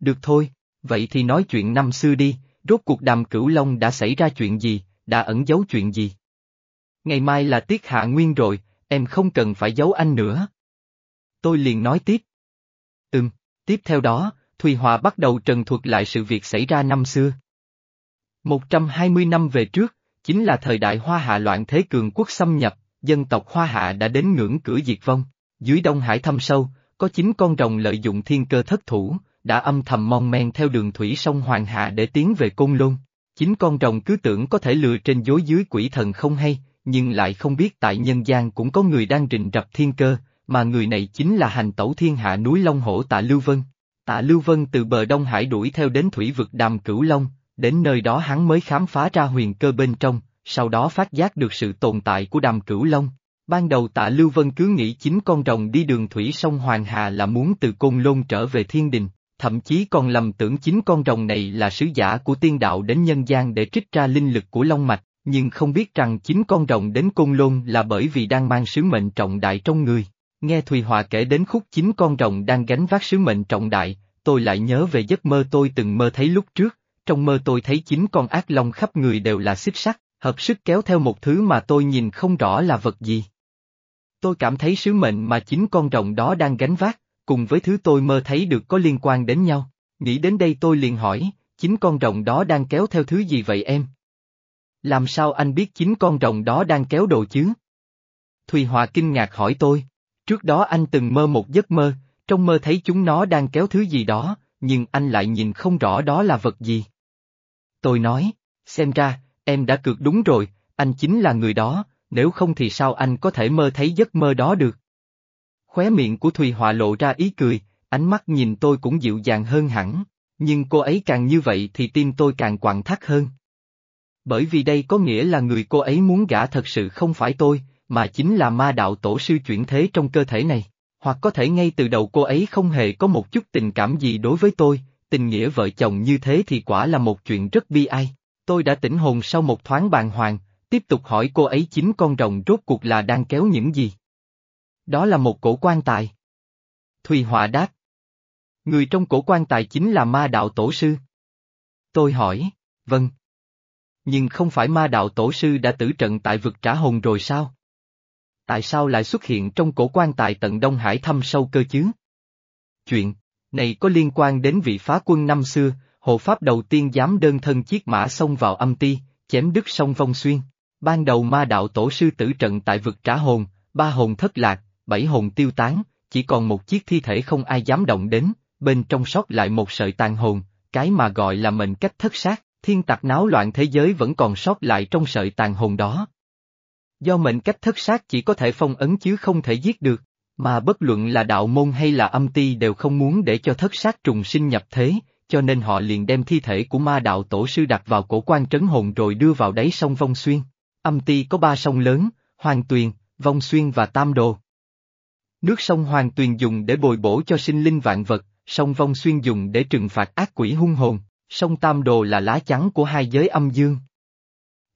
Được thôi, vậy thì nói chuyện năm xưa đi, rốt cuộc đàm cửu long đã xảy ra chuyện gì, đã ẩn giấu chuyện gì. Ngày mai là tiết hạ nguyên rồi, em không cần phải giấu anh nữa. Tôi liền nói tiếp. Ừm, tiếp theo đó, Thùy Hòa bắt đầu trần thuật lại sự việc xảy ra năm xưa. 120 năm về trước, chính là thời đại Hoa Hạ loạn thế cường quốc xâm nhập, dân tộc Hoa Hạ đã đến ngưỡng cửa diệt vong. Dưới Đông Hải thâm sâu, có chín con rồng lợi dụng thiên cơ thất thủ, đã âm thầm mong men theo đường thủy sông Hoàng Hạ để tiến về Côn Lôn. Chín con rồng cứ tưởng có thể lừa trên dối dưới quỷ thần không hay, nhưng lại không biết tại nhân gian cũng có người đang rình rập thiên cơ, mà người này chính là hành tẩu thiên hạ núi Long Hổ Tạ Lưu Vân. Tạ Lưu Vân từ bờ Đông Hải đuổi theo đến thủy vực đàm Cửu Long, đến nơi đó hắn mới khám phá ra huyền cơ bên trong, sau đó phát giác được sự tồn tại của đàm Cửu Long. Ban đầu tạ Lưu Vân cứ nghĩ chính con rồng đi đường thủy sông Hoàng Hà là muốn từ Côn Lôn trở về thiên đình, thậm chí còn lầm tưởng chính con rồng này là sứ giả của tiên đạo đến nhân gian để trích ra linh lực của Long Mạch, nhưng không biết rằng chính con rồng đến Côn Lôn là bởi vì đang mang sứ mệnh trọng đại trong người. Nghe Thùy Hòa kể đến khúc chính con rồng đang gánh vác sứ mệnh trọng đại, tôi lại nhớ về giấc mơ tôi từng mơ thấy lúc trước, trong mơ tôi thấy chính con ác long khắp người đều là xích sắt, hợp sức kéo theo một thứ mà tôi nhìn không rõ là vật gì. Tôi cảm thấy sứ mệnh mà chính con rồng đó đang gánh vác, cùng với thứ tôi mơ thấy được có liên quan đến nhau. Nghĩ đến đây tôi liền hỏi, chính con rồng đó đang kéo theo thứ gì vậy em? Làm sao anh biết chính con rồng đó đang kéo đồ chứ? Thùy Hòa kinh ngạc hỏi tôi. Trước đó anh từng mơ một giấc mơ, trong mơ thấy chúng nó đang kéo thứ gì đó, nhưng anh lại nhìn không rõ đó là vật gì. Tôi nói, xem ra, em đã cược đúng rồi, anh chính là người đó, nếu không thì sao anh có thể mơ thấy giấc mơ đó được. Khóe miệng của Thùy Họa lộ ra ý cười, ánh mắt nhìn tôi cũng dịu dàng hơn hẳn, nhưng cô ấy càng như vậy thì tim tôi càng quặn thắt hơn. Bởi vì đây có nghĩa là người cô ấy muốn gả thật sự không phải tôi, mà chính là ma đạo tổ sư chuyển thế trong cơ thể này. Hoặc có thể ngay từ đầu cô ấy không hề có một chút tình cảm gì đối với tôi, tình nghĩa vợ chồng như thế thì quả là một chuyện rất bi ai. Tôi đã tỉnh hồn sau một thoáng bàng hoàng, tiếp tục hỏi cô ấy chính con rồng rốt cuộc là đang kéo những gì. Đó là một cổ quan tài. Thùy Họa đáp. Người trong cổ quan tài chính là ma đạo tổ sư. Tôi hỏi, vâng. Nhưng không phải ma đạo tổ sư đã tử trận tại vực trả hồn rồi sao? Tại sao lại xuất hiện trong cổ quan tài tận Đông Hải thâm sâu cơ chứ? Chuyện này có liên quan đến vị phá quân năm xưa, hộ pháp đầu tiên dám đơn thân chiếc mã xông vào âm ti, chém đứt sông Vong Xuyên. Ban đầu ma đạo tổ sư tử trận tại vực trả hồn, ba hồn thất lạc, bảy hồn tiêu tán, chỉ còn một chiếc thi thể không ai dám động đến, bên trong sót lại một sợi tàn hồn, cái mà gọi là mệnh cách thất sát, thiên tặc náo loạn thế giới vẫn còn sót lại trong sợi tàn hồn đó. Do mệnh cách thất sát chỉ có thể phong ấn chứ không thể giết được, mà bất luận là đạo môn hay là âm ti đều không muốn để cho thất sát trùng sinh nhập thế, cho nên họ liền đem thi thể của ma đạo tổ sư đặt vào cổ quan trấn hồn rồi đưa vào đáy sông Vong Xuyên. Âm ti có ba sông lớn, Hoàng Tuyền, Vong Xuyên và Tam Đồ. Nước sông Hoàng Tuyền dùng để bồi bổ cho sinh linh vạn vật, sông Vong Xuyên dùng để trừng phạt ác quỷ hung hồn, sông Tam Đồ là lá chắn của hai giới âm dương.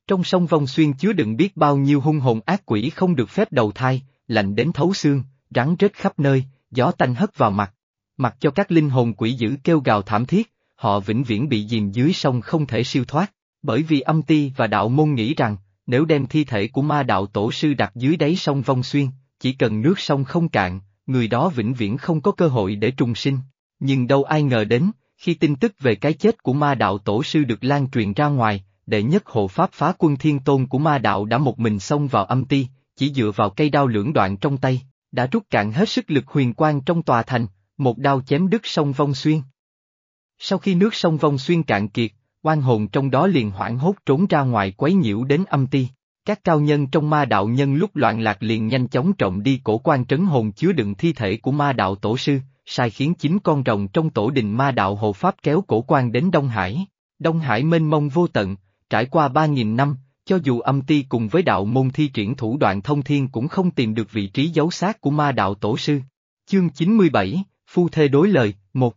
Trong sông Vong Xuyên chứa đựng biết bao nhiêu hung hồn ác quỷ không được phép đầu thai, lạnh đến thấu xương, rắn rết khắp nơi, gió tanh hất vào mặt. Mặc cho các linh hồn quỷ dữ kêu gào thảm thiết, họ vĩnh viễn bị dìm dưới sông không thể siêu thoát, bởi vì âm ti và đạo môn nghĩ rằng, nếu đem thi thể của ma đạo tổ sư đặt dưới đáy sông Vong Xuyên, chỉ cần nước sông không cạn, người đó vĩnh viễn không có cơ hội để trùng sinh. Nhưng đâu ai ngờ đến, khi tin tức về cái chết của ma đạo tổ sư được lan truyền ra ngoài, đệ nhất hộ pháp phá quân thiên tôn của ma đạo đã một mình xông vào âm ti, chỉ dựa vào cây đao lưỡng đoạn trong tay, đã rút cạn hết sức lực huyền quang trong tòa thành, một đao chém đứt sông Vong Xuyên. Sau khi nước sông Vong Xuyên cạn kiệt, oan hồn trong đó liền hoảng hốt trốn ra ngoài quấy nhiễu đến âm ti. Các cao nhân trong ma đạo nhân lúc loạn lạc liền nhanh chóng trộm đi cổ quan trấn hồn chứa đựng thi thể của ma đạo tổ sư, sai khiến chính con rồng trong tổ đình ma đạo hộ pháp kéo cổ quan đến Đông Hải. Đông Hải mênh mông vô tận, trải qua ba nghìn năm, cho dù âm ti cùng với đạo môn thi triển thủ đoạn thông thiên cũng không tìm được vị trí giấu xác của ma đạo tổ sư. Chương 97, Phu Thê Đối Lời, một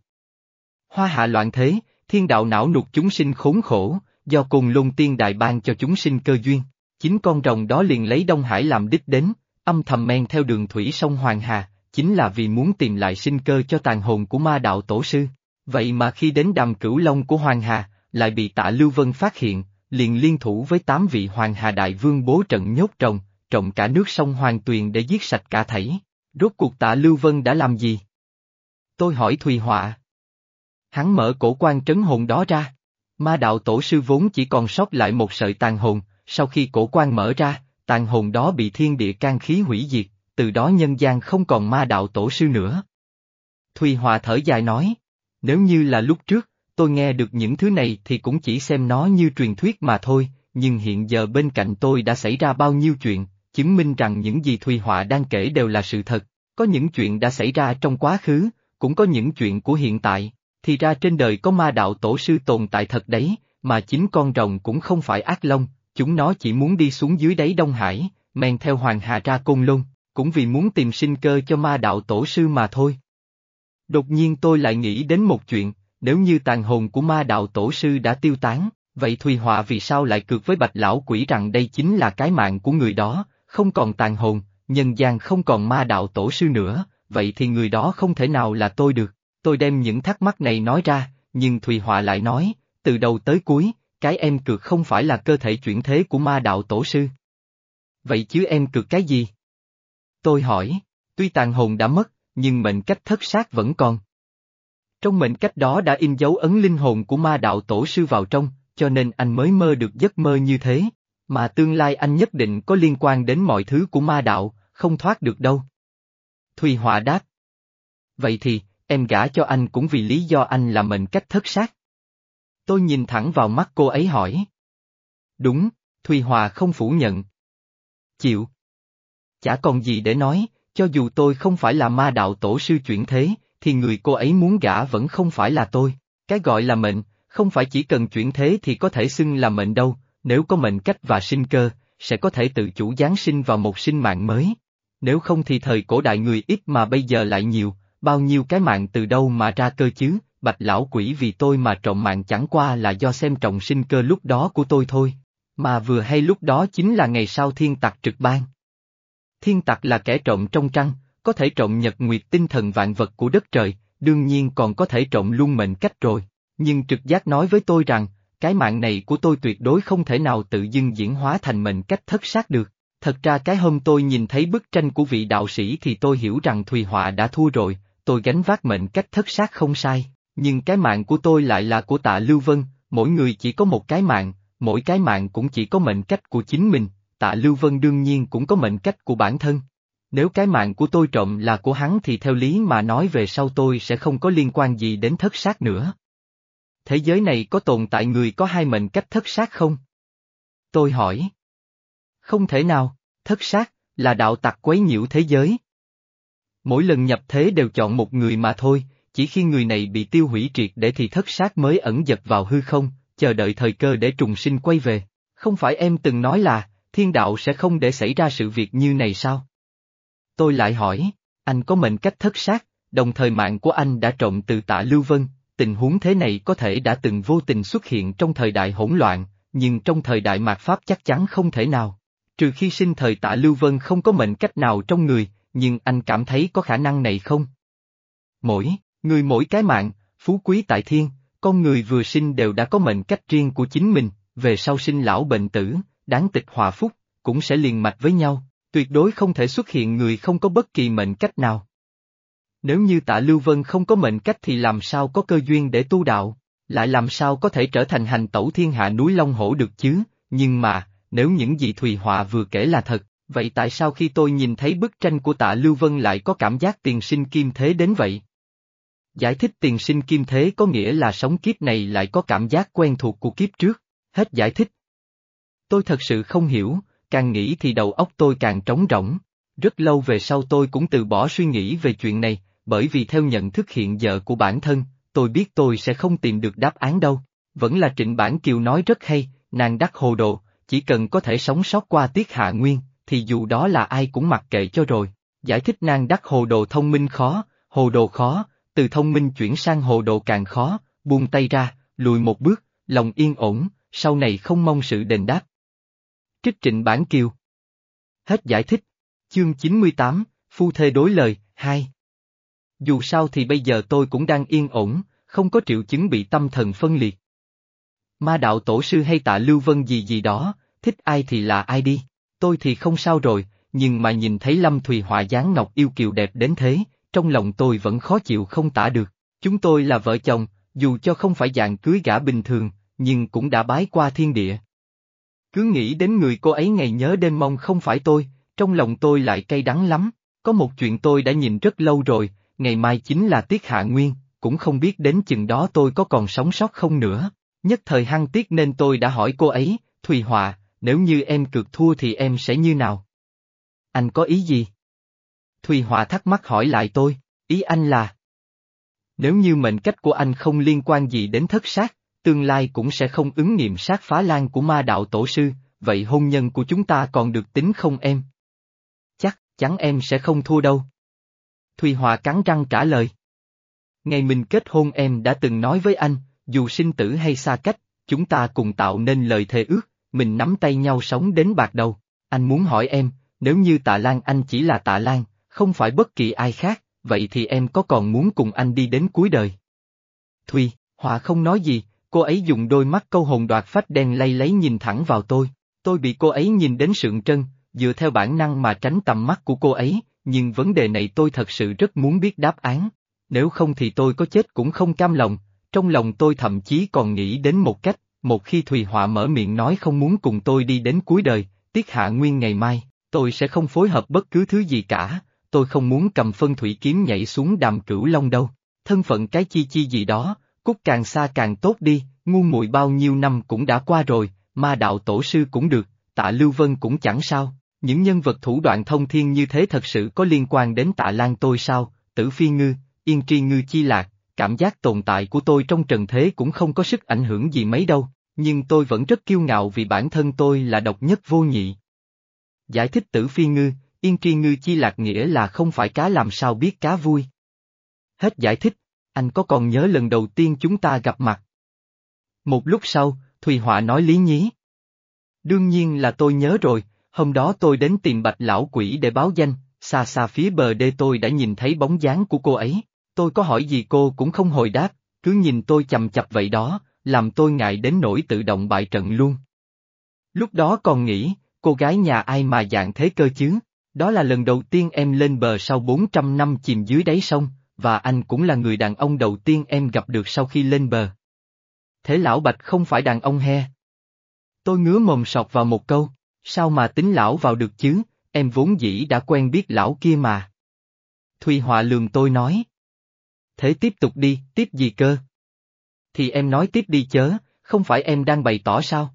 Hoa hạ loạn thế, thiên đạo não nục chúng sinh khốn khổ, do cùng lung tiên đại ban cho chúng sinh cơ duyên. Chính con rồng đó liền lấy Đông Hải làm đích đến, âm thầm men theo đường thủy sông Hoàng Hà, chính là vì muốn tìm lại sinh cơ cho tàn hồn của ma đạo tổ sư. Vậy mà khi đến đàm cửu long của Hoàng Hà, lại bị tạ Lưu Vân phát hiện, liền liên thủ với tám vị Hoàng Hà Đại Vương bố trận nhốt trồng, trồng cả nước sông Hoàng Tuyền để giết sạch cả thảy. Rốt cuộc tạ Lưu Vân đã làm gì? Tôi hỏi Thùy Họa. Hắn mở cổ quan trấn hồn đó ra. Ma đạo tổ sư vốn chỉ còn sót lại một sợi tàn hồn, sau khi cổ quan mở ra, tàn hồn đó bị thiên địa can khí hủy diệt, từ đó nhân gian không còn ma đạo tổ sư nữa. Thùy Hòa thở dài nói, nếu như là lúc trước, tôi nghe được những thứ này thì cũng chỉ xem nó như truyền thuyết mà thôi, nhưng hiện giờ bên cạnh tôi đã xảy ra bao nhiêu chuyện, chứng minh rằng những gì Thùy Họa đang kể đều là sự thật, có những chuyện đã xảy ra trong quá khứ, cũng có những chuyện của hiện tại, thì ra trên đời có ma đạo tổ sư tồn tại thật đấy, mà chính con rồng cũng không phải ác long, chúng nó chỉ muốn đi xuống dưới đáy Đông Hải, men theo Hoàng Hà ra Côn Lôn, cũng vì muốn tìm sinh cơ cho ma đạo tổ sư mà thôi. Đột nhiên tôi lại nghĩ đến một chuyện, nếu như tàn hồn của ma đạo tổ sư đã tiêu tán, vậy Thùy Họa vì sao lại cược với bạch lão quỷ rằng đây chính là cái mạng của người đó, không còn tàn hồn, nhân gian không còn ma đạo tổ sư nữa, vậy thì người đó không thể nào là tôi được. Tôi đem những thắc mắc này nói ra, nhưng Thùy Họa lại nói, từ đầu tới cuối, cái em cược không phải là cơ thể chuyển thế của ma đạo tổ sư. Vậy chứ em cược cái gì? Tôi hỏi, tuy tàn hồn đã mất, nhưng mệnh cách thất sát vẫn còn. Trong mệnh cách đó đã in dấu ấn linh hồn của ma đạo tổ sư vào trong, cho nên anh mới mơ được giấc mơ như thế, mà tương lai anh nhất định có liên quan đến mọi thứ của ma đạo, không thoát được đâu. Thùy Họa đáp. Vậy thì, em gả cho anh cũng vì lý do anh là mệnh cách thất sát. Tôi nhìn thẳng vào mắt cô ấy hỏi. Đúng, Thùy Hòa không phủ nhận. Chịu. Chả còn gì để nói, cho dù tôi không phải là ma đạo tổ sư chuyển thế, thì người cô ấy muốn gả vẫn không phải là tôi. Cái gọi là mệnh, không phải chỉ cần chuyển thế thì có thể xưng là mệnh đâu, nếu có mệnh cách và sinh cơ, sẽ có thể tự chủ giáng sinh vào một sinh mạng mới. Nếu không thì thời cổ đại người ít mà bây giờ lại nhiều, bao nhiêu cái mạng từ đâu mà ra cơ chứ, bạch lão quỷ vì tôi mà trọng mạng chẳng qua là do xem trọng sinh cơ lúc đó của tôi thôi, mà vừa hay lúc đó chính là ngày sau thiên tặc trực ban. Thiên tặc là kẻ trộm trong trăng, có thể trộm nhật nguyệt tinh thần vạn vật của đất trời, đương nhiên còn có thể trộm luôn mệnh cách rồi, nhưng trực giác nói với tôi rằng, cái mạng này của tôi tuyệt đối không thể nào tự dưng diễn hóa thành mệnh cách thất sát được. Thật ra cái hôm tôi nhìn thấy bức tranh của vị đạo sĩ thì tôi hiểu rằng Thùy Họa đã thua rồi, tôi gánh vác mệnh cách thất sát không sai, nhưng cái mạng của tôi lại là của tạ Lưu Vân, mỗi người chỉ có một cái mạng, mỗi cái mạng cũng chỉ có mệnh cách của chính mình, tạ Lưu Vân đương nhiên cũng có mệnh cách của bản thân. Nếu cái mạng của tôi trộm là của hắn thì theo lý mà nói về sau tôi sẽ không có liên quan gì đến thất sát nữa. Thế giới này có tồn tại người có hai mệnh cách thất sát không? Tôi hỏi. Không thể nào, thất sát, là đạo tặc quấy nhiễu thế giới. Mỗi lần nhập thế đều chọn một người mà thôi, chỉ khi người này bị tiêu hủy triệt để thì thất sát mới ẩn giật vào hư không, chờ đợi thời cơ để trùng sinh quay về. Không phải em từng nói là, thiên đạo sẽ không để xảy ra sự việc như này sao? Tôi lại hỏi, anh có mệnh cách thất sát, đồng thời mạng của anh đã trộm từ tạ Lưu Vân, tình huống thế này có thể đã từng vô tình xuất hiện trong thời đại hỗn loạn, nhưng trong thời đại mạt Pháp chắc chắn không thể nào. Trừ khi sinh thời tạ Lưu Vân không có mệnh cách nào trong người, nhưng anh cảm thấy có khả năng này không? Mỗi, người mỗi cái mạng, phú quý tại thiên, con người vừa sinh đều đã có mệnh cách riêng của chính mình, về sau sinh lão bệnh tử, đáng tịch hòa phúc, cũng sẽ liền mạch với nhau, tuyệt đối không thể xuất hiện người không có bất kỳ mệnh cách nào. Nếu như tạ Lưu Vân không có mệnh cách thì làm sao có cơ duyên để tu đạo, lại làm sao có thể trở thành hành tẩu thiên hạ núi Long Hổ được chứ, nhưng mà, nếu những gì Thùy Họa vừa kể là thật, vậy tại sao khi tôi nhìn thấy bức tranh của tạ Lưu Vân lại có cảm giác tiền sinh kim thế đến vậy? Giải thích tiền sinh kim thế có nghĩa là sống kiếp này lại có cảm giác quen thuộc của kiếp trước, hết giải thích. Tôi thật sự không hiểu, càng nghĩ thì đầu óc tôi càng trống rỗng. Rất lâu về sau tôi cũng từ bỏ suy nghĩ về chuyện này, bởi vì theo nhận thức hiện giờ của bản thân, tôi biết tôi sẽ không tìm được đáp án đâu. Vẫn là trịnh bản kiều nói rất hay, nàng đắc hồ đồ, chỉ cần có thể sống sót qua tiết hạ nguyên, thì dù đó là ai cũng mặc kệ cho rồi. Giải thích nàng đắc hồ đồ thông minh khó, hồ đồ khó, từ thông minh chuyển sang hồ đồ càng khó, buông tay ra, lùi một bước, lòng yên ổn, sau này không mong sự đền đáp. Trích trịnh bản kiều. Hết giải thích. Chương 98, Phu Thê Đối Lời, 2 Dù sao thì bây giờ tôi cũng đang yên ổn, không có triệu chứng bị tâm thần phân liệt. Ma đạo tổ sư hay tạ Lưu Vân gì gì đó, thích ai thì là ai đi, tôi thì không sao rồi, nhưng mà nhìn thấy Lâm Thùy họa dáng ngọc yêu kiều đẹp đến thế, trong lòng tôi vẫn khó chịu không tả được. Chúng tôi là vợ chồng, dù cho không phải dạng cưới gã bình thường, nhưng cũng đã bái qua thiên địa. Cứ nghĩ đến người cô ấy ngày nhớ đêm mong không phải tôi, trong lòng tôi lại cay đắng lắm. Có một chuyện tôi đã nhìn rất lâu rồi, ngày mai chính là tiết hạ nguyên, cũng không biết đến chừng đó tôi có còn sống sót không nữa. Nhất thời hăng tiết nên tôi đã hỏi cô ấy, Thùy Họa, nếu như em cược thua thì em sẽ như nào? Anh có ý gì? Thùy Họa thắc mắc hỏi lại tôi, ý anh là... Nếu như mệnh cách của anh không liên quan gì đến thất sát, tương lai cũng sẽ không ứng nghiệm sát phá lan của ma đạo tổ sư, vậy hôn nhân của chúng ta còn được tính không em? Chắc, chắn em sẽ không thua đâu. Thùy Họa cắn răng trả lời. Ngày mình kết hôn em đã từng nói với anh, dù sinh tử hay xa cách, chúng ta cùng tạo nên lời thề ước, mình nắm tay nhau sống đến bạc đầu. Anh muốn hỏi em, nếu như tạ Lan anh chỉ là tạ Lan, không phải bất kỳ ai khác, vậy thì em có còn muốn cùng anh đi đến cuối đời? Thùy, Họa không nói gì, cô ấy dùng đôi mắt câu hồn đoạt phách đen lay lấy nhìn thẳng vào tôi, tôi bị cô ấy nhìn đến sượng trân, dựa theo bản năng mà tránh tầm mắt của cô ấy, nhưng vấn đề này tôi thật sự rất muốn biết đáp án, nếu không thì tôi có chết cũng không cam lòng, trong lòng tôi thậm chí còn nghĩ đến một cách, một khi Thùy Họa mở miệng nói không muốn cùng tôi đi đến cuối đời, tiết hạ nguyên ngày mai, tôi sẽ không phối hợp bất cứ thứ gì cả, tôi không muốn cầm phân thủy kiếm nhảy xuống đàm cửu long đâu, thân phận cái chi chi gì đó, cút càng xa càng tốt đi, ngu muội bao nhiêu năm cũng đã qua rồi, ma đạo tổ sư cũng được, tạ Lưu Vân cũng chẳng sao, những nhân vật thủ đoạn thông thiên như thế thật sự có liên quan đến tạ Lan tôi sao, tử phi ngư, yên tri ngư chi lạc, cảm giác tồn tại của tôi trong trần thế cũng không có sức ảnh hưởng gì mấy đâu, nhưng tôi vẫn rất kiêu ngạo vì bản thân tôi là độc nhất vô nhị. Giải thích tử phi ngư, yên tri ngư chi lạc nghĩa là không phải cá làm sao biết cá vui. Hết giải thích, anh có còn nhớ lần đầu tiên chúng ta gặp mặt? Một lúc sau, Thùy Họa nói lý nhí. Đương nhiên là tôi nhớ rồi, hôm đó tôi đến tìm bạch lão quỷ để báo danh, xa xa phía bờ đê tôi đã nhìn thấy bóng dáng của cô ấy, tôi có hỏi gì cô cũng không hồi đáp, cứ nhìn tôi chầm chập vậy đó, làm tôi ngại đến nỗi tự động bại trận luôn. Lúc đó còn nghĩ, cô gái nhà ai mà dạng thế cơ chứ, đó là lần đầu tiên em lên bờ sau 400 năm chìm dưới đáy sông, và anh cũng là người đàn ông đầu tiên em gặp được sau khi lên bờ. Thế lão bạch không phải đàn ông he. Tôi ngứa mồm sọt vào một câu, sao mà tính lão vào được chứ, em vốn dĩ đã quen biết lão kia mà. Thùy Họa lường tôi nói. Thế tiếp tục đi, tiếp gì cơ? Thì em nói tiếp đi chớ, không phải em đang bày tỏ sao?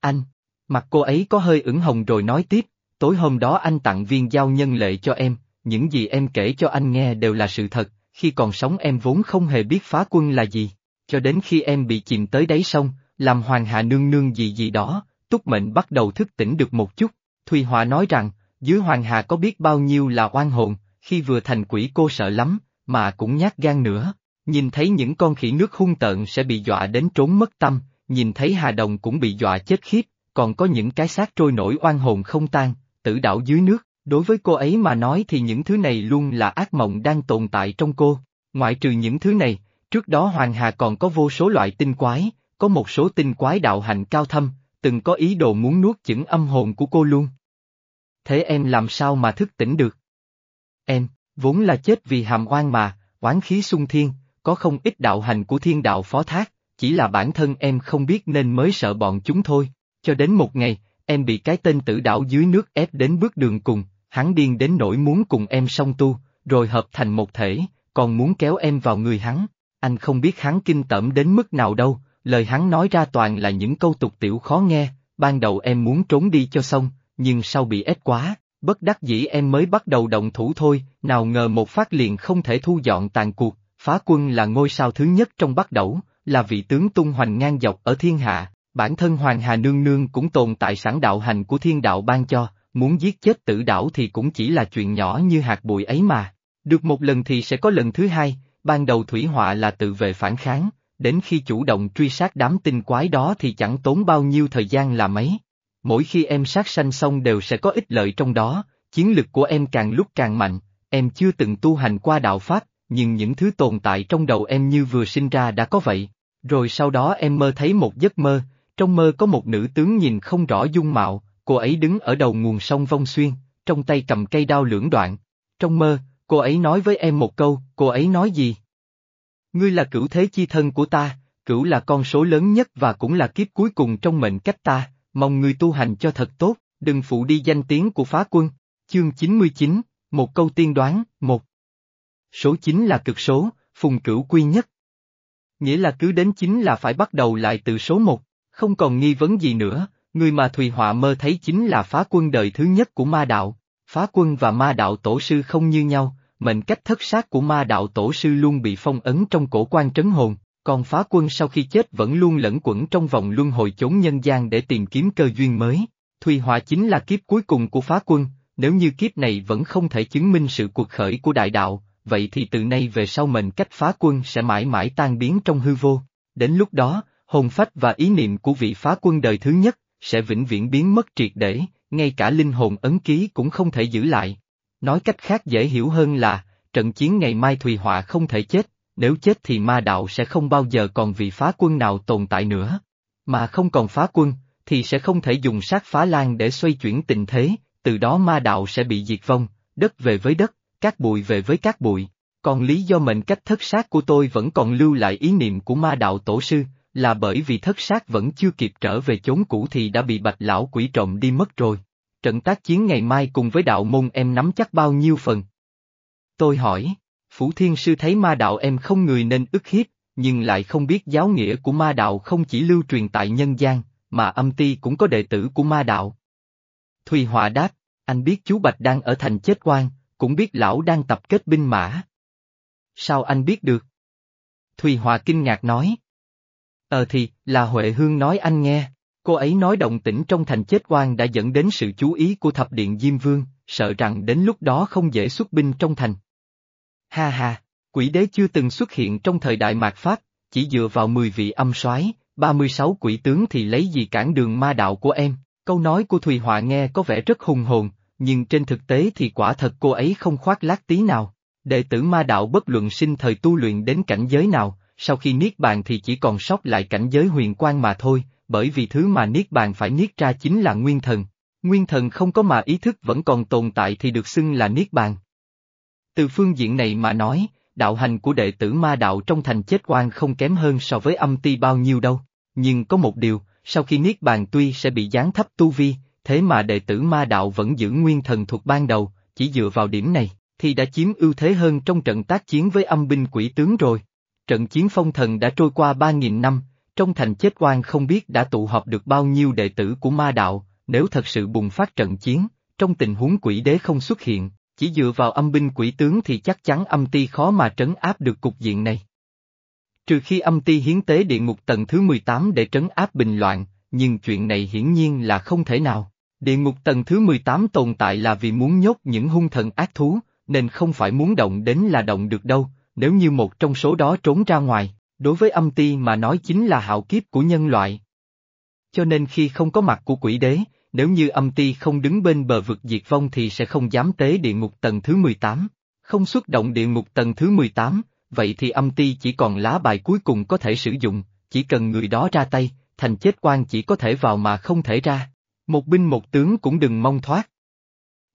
Anh, mặt cô ấy có hơi ửng hồng rồi nói tiếp, tối hôm đó anh tặng viên giao nhân lệ cho em, những gì em kể cho anh nghe đều là sự thật, khi còn sống em vốn không hề biết phá quân là gì, cho đến khi em bị chìm tới đáy sông, làm hoàng hạ nương nương gì gì đó, túc mệnh bắt đầu thức tỉnh được một chút, Thùy Họa nói rằng, dưới hoàng hạ có biết bao nhiêu là oan hồn, khi vừa thành quỷ cô sợ lắm, mà cũng nhát gan nữa, nhìn thấy những con khỉ nước hung tợn sẽ bị dọa đến trốn mất tâm, nhìn thấy Hà Đồng cũng bị dọa chết khiếp, còn có những cái xác trôi nổi oan hồn không tan, tử đảo dưới nước, đối với cô ấy mà nói thì những thứ này luôn là ác mộng đang tồn tại trong cô, ngoại trừ những thứ này, trước đó Hoàng Hà còn có vô số loại tinh quái, có một số tinh quái đạo hành cao thâm, từng có ý đồ muốn nuốt chửng âm hồn của cô luôn. Thế em làm sao mà thức tỉnh được? Em, vốn là chết vì hàm oan mà, oán khí sung thiên, có không ít đạo hành của thiên đạo phó thác, chỉ là bản thân em không biết nên mới sợ bọn chúng thôi. Cho đến một ngày, em bị cái tên tử đảo dưới nước ép đến bước đường cùng, hắn điên đến nỗi muốn cùng em song tu, rồi hợp thành một thể, còn muốn kéo em vào người hắn. Anh không biết hắn kinh tởm đến mức nào đâu, lời hắn nói ra toàn là những câu tục tiểu khó nghe, ban đầu em muốn trốn đi cho xong, nhưng sau bị ép quá, bất đắc dĩ em mới bắt đầu động thủ thôi, nào ngờ một phát liền không thể thu dọn tàn cuộc, phá quân là ngôi sao thứ nhất trong bắt đầu, là vị tướng tung hoành ngang dọc ở thiên hạ, bản thân Hoàng Hà Nương Nương cũng tồn tại sẵn đạo hành của thiên đạo ban cho, muốn giết chết tử đảo thì cũng chỉ là chuyện nhỏ như hạt bụi ấy mà. Được một lần thì sẽ có lần thứ hai, ban đầu thủy họa là tự vệ phản kháng, đến khi chủ động truy sát đám tinh quái đó thì chẳng tốn bao nhiêu thời gian là mấy. Mỗi khi em sát sanh xong đều sẽ có ích lợi trong đó, chiến lực của em càng lúc càng mạnh, em chưa từng tu hành qua đạo Pháp, nhưng những thứ tồn tại trong đầu em như vừa sinh ra đã có vậy. Rồi sau đó em mơ thấy một giấc mơ, trong mơ có một nữ tướng nhìn không rõ dung mạo, cô ấy đứng ở đầu nguồn sông Vong Xuyên, trong tay cầm cây đao lưỡng đoạn. Trong mơ, cô ấy nói với em một câu, cô ấy nói gì? Ngươi là cửu thế chi thân của ta, cửu là con số lớn nhất và cũng là kiếp cuối cùng trong mệnh cách ta, mong ngươi tu hành cho thật tốt, đừng phụ đi danh tiếng của phá quân. Chương 99, một câu tiên đoán, một. Số 9 là cực số, phùng cửu quy nhất. Nghĩa là cứ đến 9 là phải bắt đầu lại từ số 1, không còn nghi vấn gì nữa, người mà Thùy Họa mơ thấy chính là phá quân đời thứ nhất của ma đạo. Phá quân và ma đạo tổ sư không như nhau, mệnh cách thất sát của ma đạo tổ sư luôn bị phong ấn trong cổ quan trấn hồn, còn phá quân sau khi chết vẫn luôn lẫn quẩn trong vòng luân hồi chốn nhân gian để tìm kiếm cơ duyên mới. Thùy Họa chính là kiếp cuối cùng của phá quân, nếu như kiếp này vẫn không thể chứng minh sự cuộc khởi của đại đạo, vậy thì từ nay về sau mệnh cách phá quân sẽ mãi mãi tan biến trong hư vô. Đến lúc đó, hồn phách và ý niệm của vị phá quân đời thứ nhất, sẽ vĩnh viễn biến mất triệt để, ngay cả linh hồn ấn ký cũng không thể giữ lại. Nói cách khác dễ hiểu hơn là, trận chiến ngày mai Thùy Họa không thể chết, nếu chết thì ma đạo sẽ không bao giờ còn vị phá quân nào tồn tại nữa. Mà không còn phá quân, thì sẽ không thể dùng sát phá lan để xoay chuyển tình thế, từ đó ma đạo sẽ bị diệt vong, đất về với đất, cát bụi về với cát bụi. Còn lý do mệnh cách thất sát của tôi vẫn còn lưu lại ý niệm của ma đạo tổ sư, là bởi vì thất sát vẫn chưa kịp trở về chốn cũ thì đã bị bạch lão quỷ trộm đi mất rồi. Trận tác chiến ngày mai cùng với đạo môn em nắm chắc bao nhiêu phần? Tôi hỏi, Phủ Thiên Sư thấy ma đạo em không người nên ức hiếp, nhưng lại không biết giáo nghĩa của ma đạo không chỉ lưu truyền tại nhân gian, mà âm ti cũng có đệ tử của ma đạo. Thùy Họa đáp, anh biết chú Bạch đang ở thành chết quan, cũng biết lão đang tập kết binh mã. Sao anh biết được? Thùy Hòa kinh ngạc nói. Ờ thì, là Huệ Hương nói anh nghe, cô ấy nói động tĩnh trong thành chết quan đã dẫn đến sự chú ý của thập điện Diêm Vương, sợ rằng đến lúc đó không dễ xuất binh trong thành. Ha ha, quỷ đế chưa từng xuất hiện trong thời đại mạt Pháp, chỉ dựa vào 10 vị âm soái, 36 quỷ tướng thì lấy gì cản đường ma đạo của em, câu nói của Thùy Họa nghe có vẻ rất hùng hồn, nhưng trên thực tế thì quả thật cô ấy không khoác lác tí nào. Đệ tử ma đạo bất luận sinh thời tu luyện đến cảnh giới nào, sau khi niết bàn thì chỉ còn sót lại cảnh giới huyền quan mà thôi, bởi vì thứ mà niết bàn phải niết ra chính là nguyên thần. Nguyên thần không có mà ý thức vẫn còn tồn tại thì được xưng là niết bàn. Từ phương diện này mà nói, đạo hành của đệ tử ma đạo trong thành chết quan không kém hơn so với âm ti bao nhiêu đâu, nhưng có một điều, sau khi niết bàn tuy sẽ bị giáng thấp tu vi, thế mà đệ tử ma đạo vẫn giữ nguyên thần thuộc ban đầu, chỉ dựa vào điểm này, thì đã chiếm ưu thế hơn trong trận tác chiến với âm binh quỷ tướng rồi. Trận chiến phong thần đã trôi qua 3.000 năm, trong thành chết oan không biết đã tụ họp được bao nhiêu đệ tử của ma đạo, nếu thật sự bùng phát trận chiến, trong tình huống quỷ đế không xuất hiện, chỉ dựa vào âm binh quỷ tướng thì chắc chắn âm ti khó mà trấn áp được cục diện này. Trừ khi âm ti hiến tế địa ngục tầng thứ 18 để trấn áp bình loạn, nhưng chuyện này hiển nhiên là không thể nào. Địa ngục tầng thứ 18 tồn tại là vì muốn nhốt những hung thần ác thú, nên không phải muốn động đến là động được đâu, nếu như một trong số đó trốn ra ngoài, đối với âm ti mà nói chính là hạo kiếp của nhân loại. Cho nên khi không có mặt của quỷ đế, nếu như âm ti không đứng bên bờ vực diệt vong thì sẽ không dám tế địa ngục tầng thứ 18. Không xuất động địa ngục tầng thứ 18, vậy thì âm ti chỉ còn lá bài cuối cùng có thể sử dụng, chỉ cần người đó ra tay, thành chết quan chỉ có thể vào mà không thể ra. Một binh một tướng cũng đừng mong thoát.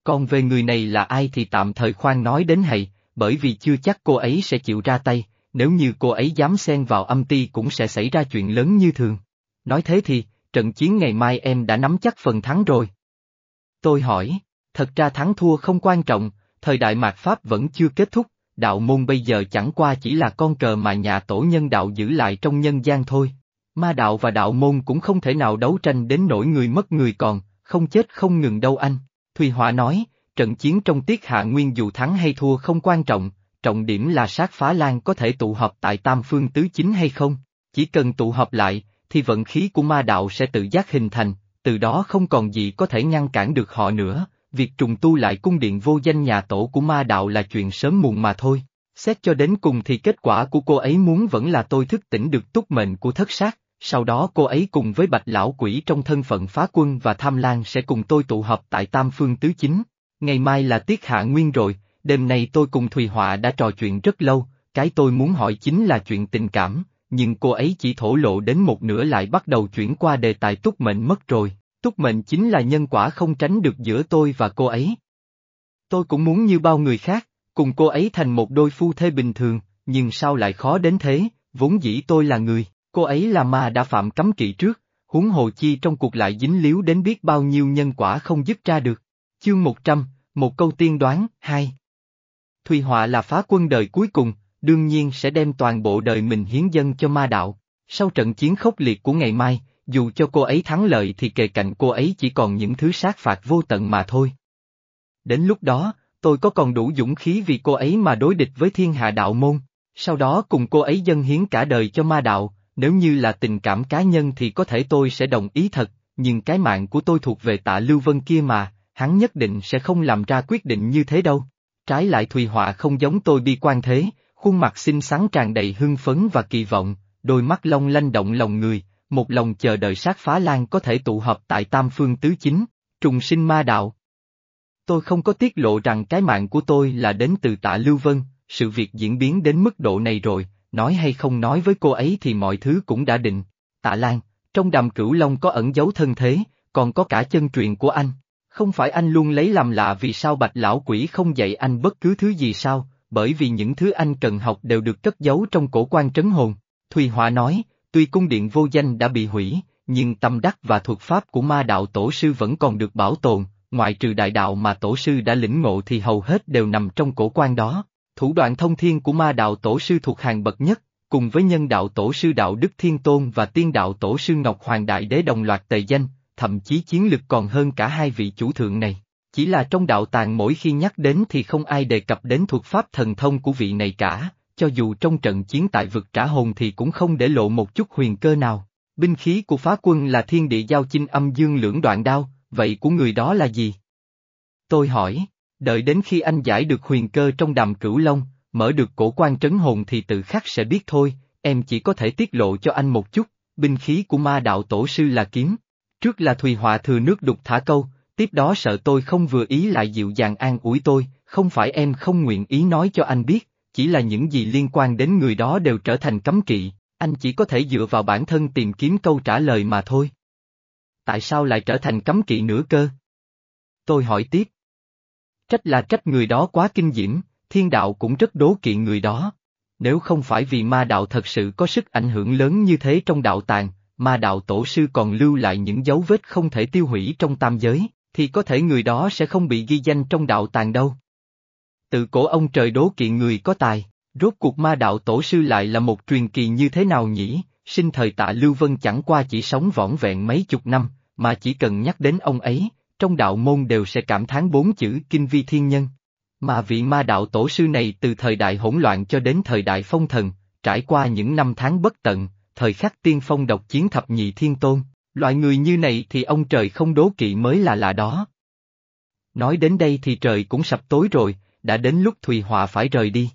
Còn về người này là ai thì tạm thời khoan nói đến hầy, bởi vì chưa chắc cô ấy sẽ chịu ra tay, nếu như cô ấy dám xen vào âm ti cũng sẽ xảy ra chuyện lớn như thường. Nói thế thì, trận chiến ngày mai em đã nắm chắc phần thắng rồi. Tôi hỏi, thật ra thắng thua không quan trọng, thời đại mạt Pháp vẫn chưa kết thúc, đạo môn bây giờ chẳng qua chỉ là con cờ mà nhà tổ nhân đạo giữ lại trong nhân gian thôi. Ma đạo và đạo môn cũng không thể nào đấu tranh đến nỗi người mất người còn, không chết không ngừng đâu anh. Thùy Họa nói, trận chiến trong tiết hạ nguyên dù thắng hay thua không quan trọng, trọng điểm là sát phá lan có thể tụ họp tại tam phương tứ chính hay không. Chỉ cần tụ họp lại, thì vận khí của ma đạo sẽ tự giác hình thành, từ đó không còn gì có thể ngăn cản được họ nữa, việc trùng tu lại cung điện vô danh nhà tổ của ma đạo là chuyện sớm muộn mà thôi. Xét cho đến cùng thì kết quả của cô ấy muốn vẫn là tôi thức tỉnh được túc mệnh của thất sát, sau đó cô ấy cùng với bạch lão quỷ trong thân phận phá quân và tham lan sẽ cùng tôi tụ họp tại Tam Phương Tứ Chính. Ngày mai là tiết hạ nguyên rồi, đêm nay tôi cùng Thùy Họa đã trò chuyện rất lâu, cái tôi muốn hỏi chính là chuyện tình cảm, nhưng cô ấy chỉ thổ lộ đến một nửa lại bắt đầu chuyển qua đề tài túc mệnh mất rồi, túc mệnh chính là nhân quả không tránh được giữa tôi và cô ấy. Tôi cũng muốn như bao người khác, cùng cô ấy thành một đôi phu thê bình thường, nhưng sao lại khó đến thế, vốn dĩ tôi là người, cô ấy là ma đã phạm cấm kỵ trước, huống hồ chi trong cuộc lại dính líu đến biết bao nhiêu nhân quả không dứt ra được. Chương 100, một câu tiên đoán, hai. Thùy Họa là phá quân đời cuối cùng, đương nhiên sẽ đem toàn bộ đời mình hiến dân cho ma đạo. Sau trận chiến khốc liệt của ngày mai, dù cho cô ấy thắng lợi thì kề cạnh cô ấy chỉ còn những thứ sát phạt vô tận mà thôi. Đến lúc đó, tôi có còn đủ dũng khí vì cô ấy mà đối địch với thiên hạ đạo môn, sau đó cùng cô ấy dân hiến cả đời cho ma đạo, nếu như là tình cảm cá nhân thì có thể tôi sẽ đồng ý thật, nhưng cái mạng của tôi thuộc về tạ Lưu Vân kia mà, hắn nhất định sẽ không làm ra quyết định như thế đâu. Trái lại Thùy Họa không giống tôi bi quan thế, khuôn mặt xinh xắn tràn đầy hưng phấn và kỳ vọng, đôi mắt long lanh động lòng người, một lòng chờ đợi sát phá lan có thể tụ hợp tại Tam Phương Tứ Chính, trùng sinh ma đạo. Tôi không có tiết lộ rằng cái mạng của tôi là đến từ tạ Lưu Vân, sự việc diễn biến đến mức độ này rồi, nói hay không nói với cô ấy thì mọi thứ cũng đã định. Tạ Lan, trong đàm cửu long có ẩn giấu thân thế, còn có cả chân truyền của anh. Không phải anh luôn lấy làm lạ vì sao bạch lão quỷ không dạy anh bất cứ thứ gì sao, bởi vì những thứ anh cần học đều được cất giấu trong cổ quan trấn hồn. Thùy Họa nói, tuy cung điện vô danh đã bị hủy, nhưng tâm đắc và thuật pháp của ma đạo tổ sư vẫn còn được bảo tồn, ngoại trừ đại đạo mà tổ sư đã lĩnh ngộ thì hầu hết đều nằm trong cổ quan đó. Thủ đoạn thông thiên của ma đạo tổ sư thuộc hàng bậc nhất, cùng với nhân đạo tổ sư đạo Đức Thiên Tôn và tiên đạo tổ sư Ngọc Hoàng Đại Đế đồng loạt tề danh, thậm chí chiến lực còn hơn cả hai vị chủ thượng này. Chỉ là trong đạo tàng mỗi khi nhắc đến thì không ai đề cập đến thuật pháp thần thông của vị này cả, cho dù trong trận chiến tại vực trả hồn thì cũng không để lộ một chút huyền cơ nào. Binh khí của phá quân là thiên địa giao chinh âm dương lưỡng đoạn đao, vậy của người đó là gì? Tôi hỏi, đợi đến khi anh giải được huyền cơ trong đàm cửu long, mở được cổ quan trấn hồn thì tự khắc sẽ biết thôi, em chỉ có thể tiết lộ cho anh một chút, binh khí của ma đạo tổ sư là kiếm. Trước là Thùy Họa thừa nước đục thả câu, tiếp đó sợ tôi không vừa ý lại dịu dàng an ủi tôi, không phải em không nguyện ý nói cho anh biết, chỉ là những gì liên quan đến người đó đều trở thành cấm kỵ, anh chỉ có thể dựa vào bản thân tìm kiếm câu trả lời mà thôi. Tại sao lại trở thành cấm kỵ nữa cơ? Tôi hỏi tiếp. Trách là trách người đó quá kinh diễm, thiên đạo cũng rất đố kỵ người đó. Nếu không phải vì ma đạo thật sự có sức ảnh hưởng lớn như thế trong đạo tàng, ma đạo tổ sư còn lưu lại những dấu vết không thể tiêu hủy trong tam giới, thì có thể người đó sẽ không bị ghi danh trong đạo tàng đâu. Tự cổ ông trời đố kỵ người có tài, rốt cuộc ma đạo tổ sư lại là một truyền kỳ như thế nào nhỉ, sinh thời tạ Lưu Vân chẳng qua chỉ sống võn vẹn mấy chục năm, mà chỉ cần nhắc đến ông ấy, trong đạo môn đều sẽ cảm thán bốn chữ kinh vi thiên nhân. Mà vị ma đạo tổ sư này từ thời đại hỗn loạn cho đến thời đại phong thần, trải qua những năm tháng bất tận, thời khắc tiên phong độc chiến thập nhị thiên tôn, loại người như này thì ông trời không đố kỵ mới là lạ đó. Nói đến đây thì trời cũng sập tối rồi, đã đến lúc Thùy Họa phải rời đi.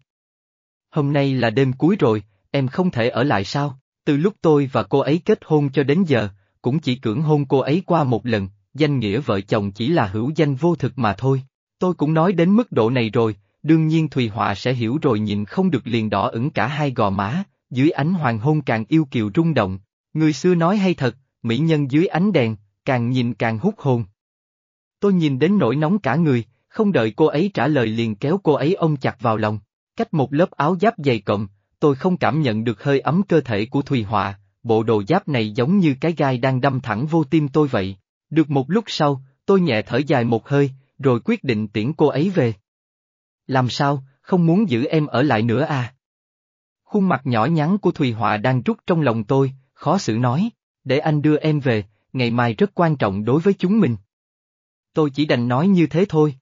Hôm nay là đêm cuối rồi, em không thể ở lại sao? Từ lúc tôi và cô ấy kết hôn cho đến giờ, cũng chỉ cưỡng hôn cô ấy qua một lần, danh nghĩa vợ chồng chỉ là hữu danh vô thực mà thôi. Tôi cũng nói đến mức độ này rồi, đương nhiên Thùy Họa sẽ hiểu rồi nhịn không được liền đỏ ửng cả hai gò má, dưới ánh hoàng hôn càng yêu kiều rung động. Người xưa nói hay thật, mỹ nhân dưới ánh đèn, càng nhìn càng hút hồn. Tôi nhìn đến nỗi nóng cả người, không đợi cô ấy trả lời liền kéo cô ấy ôm chặt vào lòng. Cách một lớp áo giáp dày cộng, tôi không cảm nhận được hơi ấm cơ thể của Thùy Họa, bộ đồ giáp này giống như cái gai đang đâm thẳng vô tim tôi vậy. Được một lúc sau, tôi nhẹ thở dài một hơi, rồi quyết định tiễn cô ấy về. Làm sao, không muốn giữ em ở lại nữa à? Khuôn mặt nhỏ nhắn của Thùy Họa đang rút trong lòng tôi, khó xử nói, để anh đưa em về, ngày mai rất quan trọng đối với chúng mình. Tôi chỉ đành nói như thế thôi.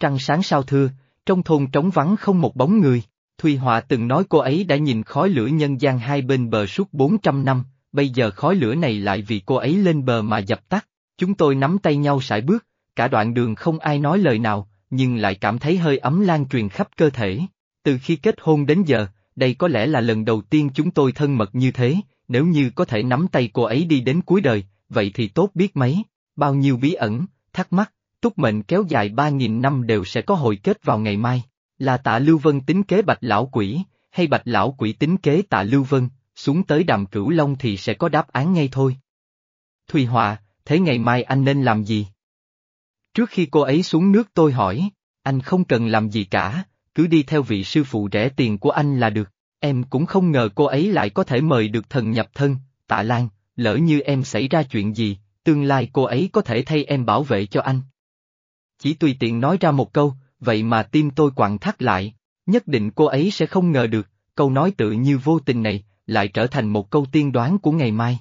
Trăng sáng sao thưa, trong thôn trống vắng không một bóng người, Thùy Họa từng nói cô ấy đã nhìn khói lửa nhân gian hai bên bờ suốt 400 năm, bây giờ khói lửa này lại vì cô ấy lên bờ mà dập tắt, chúng tôi nắm tay nhau sải bước, cả đoạn đường không ai nói lời nào, nhưng lại cảm thấy hơi ấm lan truyền khắp cơ thể. Từ khi kết hôn đến giờ, đây có lẽ là lần đầu tiên chúng tôi thân mật như thế, nếu như có thể nắm tay cô ấy đi đến cuối đời, vậy thì tốt biết mấy, bao nhiêu bí ẩn, thắc mắc, túc mệnh kéo dài ba nghìn năm đều sẽ có hồi kết vào ngày mai. Là tạ Lưu Vân tính kế bạch lão quỷ, hay bạch lão quỷ tính kế tạ Lưu Vân, xuống tới đàm cửu long thì sẽ có đáp án ngay thôi. Thùy Họa, thế ngày mai anh nên làm gì? Trước khi cô ấy xuống nước tôi hỏi, anh không cần làm gì cả, cứ đi theo vị sư phụ rẻ tiền của anh là được. Em cũng không ngờ cô ấy lại có thể mời được thần nhập thân, tạ Lan, lỡ như em xảy ra chuyện gì, tương lai cô ấy có thể thay em bảo vệ cho anh. Chỉ tùy tiện nói ra một câu, vậy mà tim tôi quặn thắt lại, nhất định cô ấy sẽ không ngờ được, câu nói tự như vô tình này, lại trở thành một câu tiên đoán của ngày mai.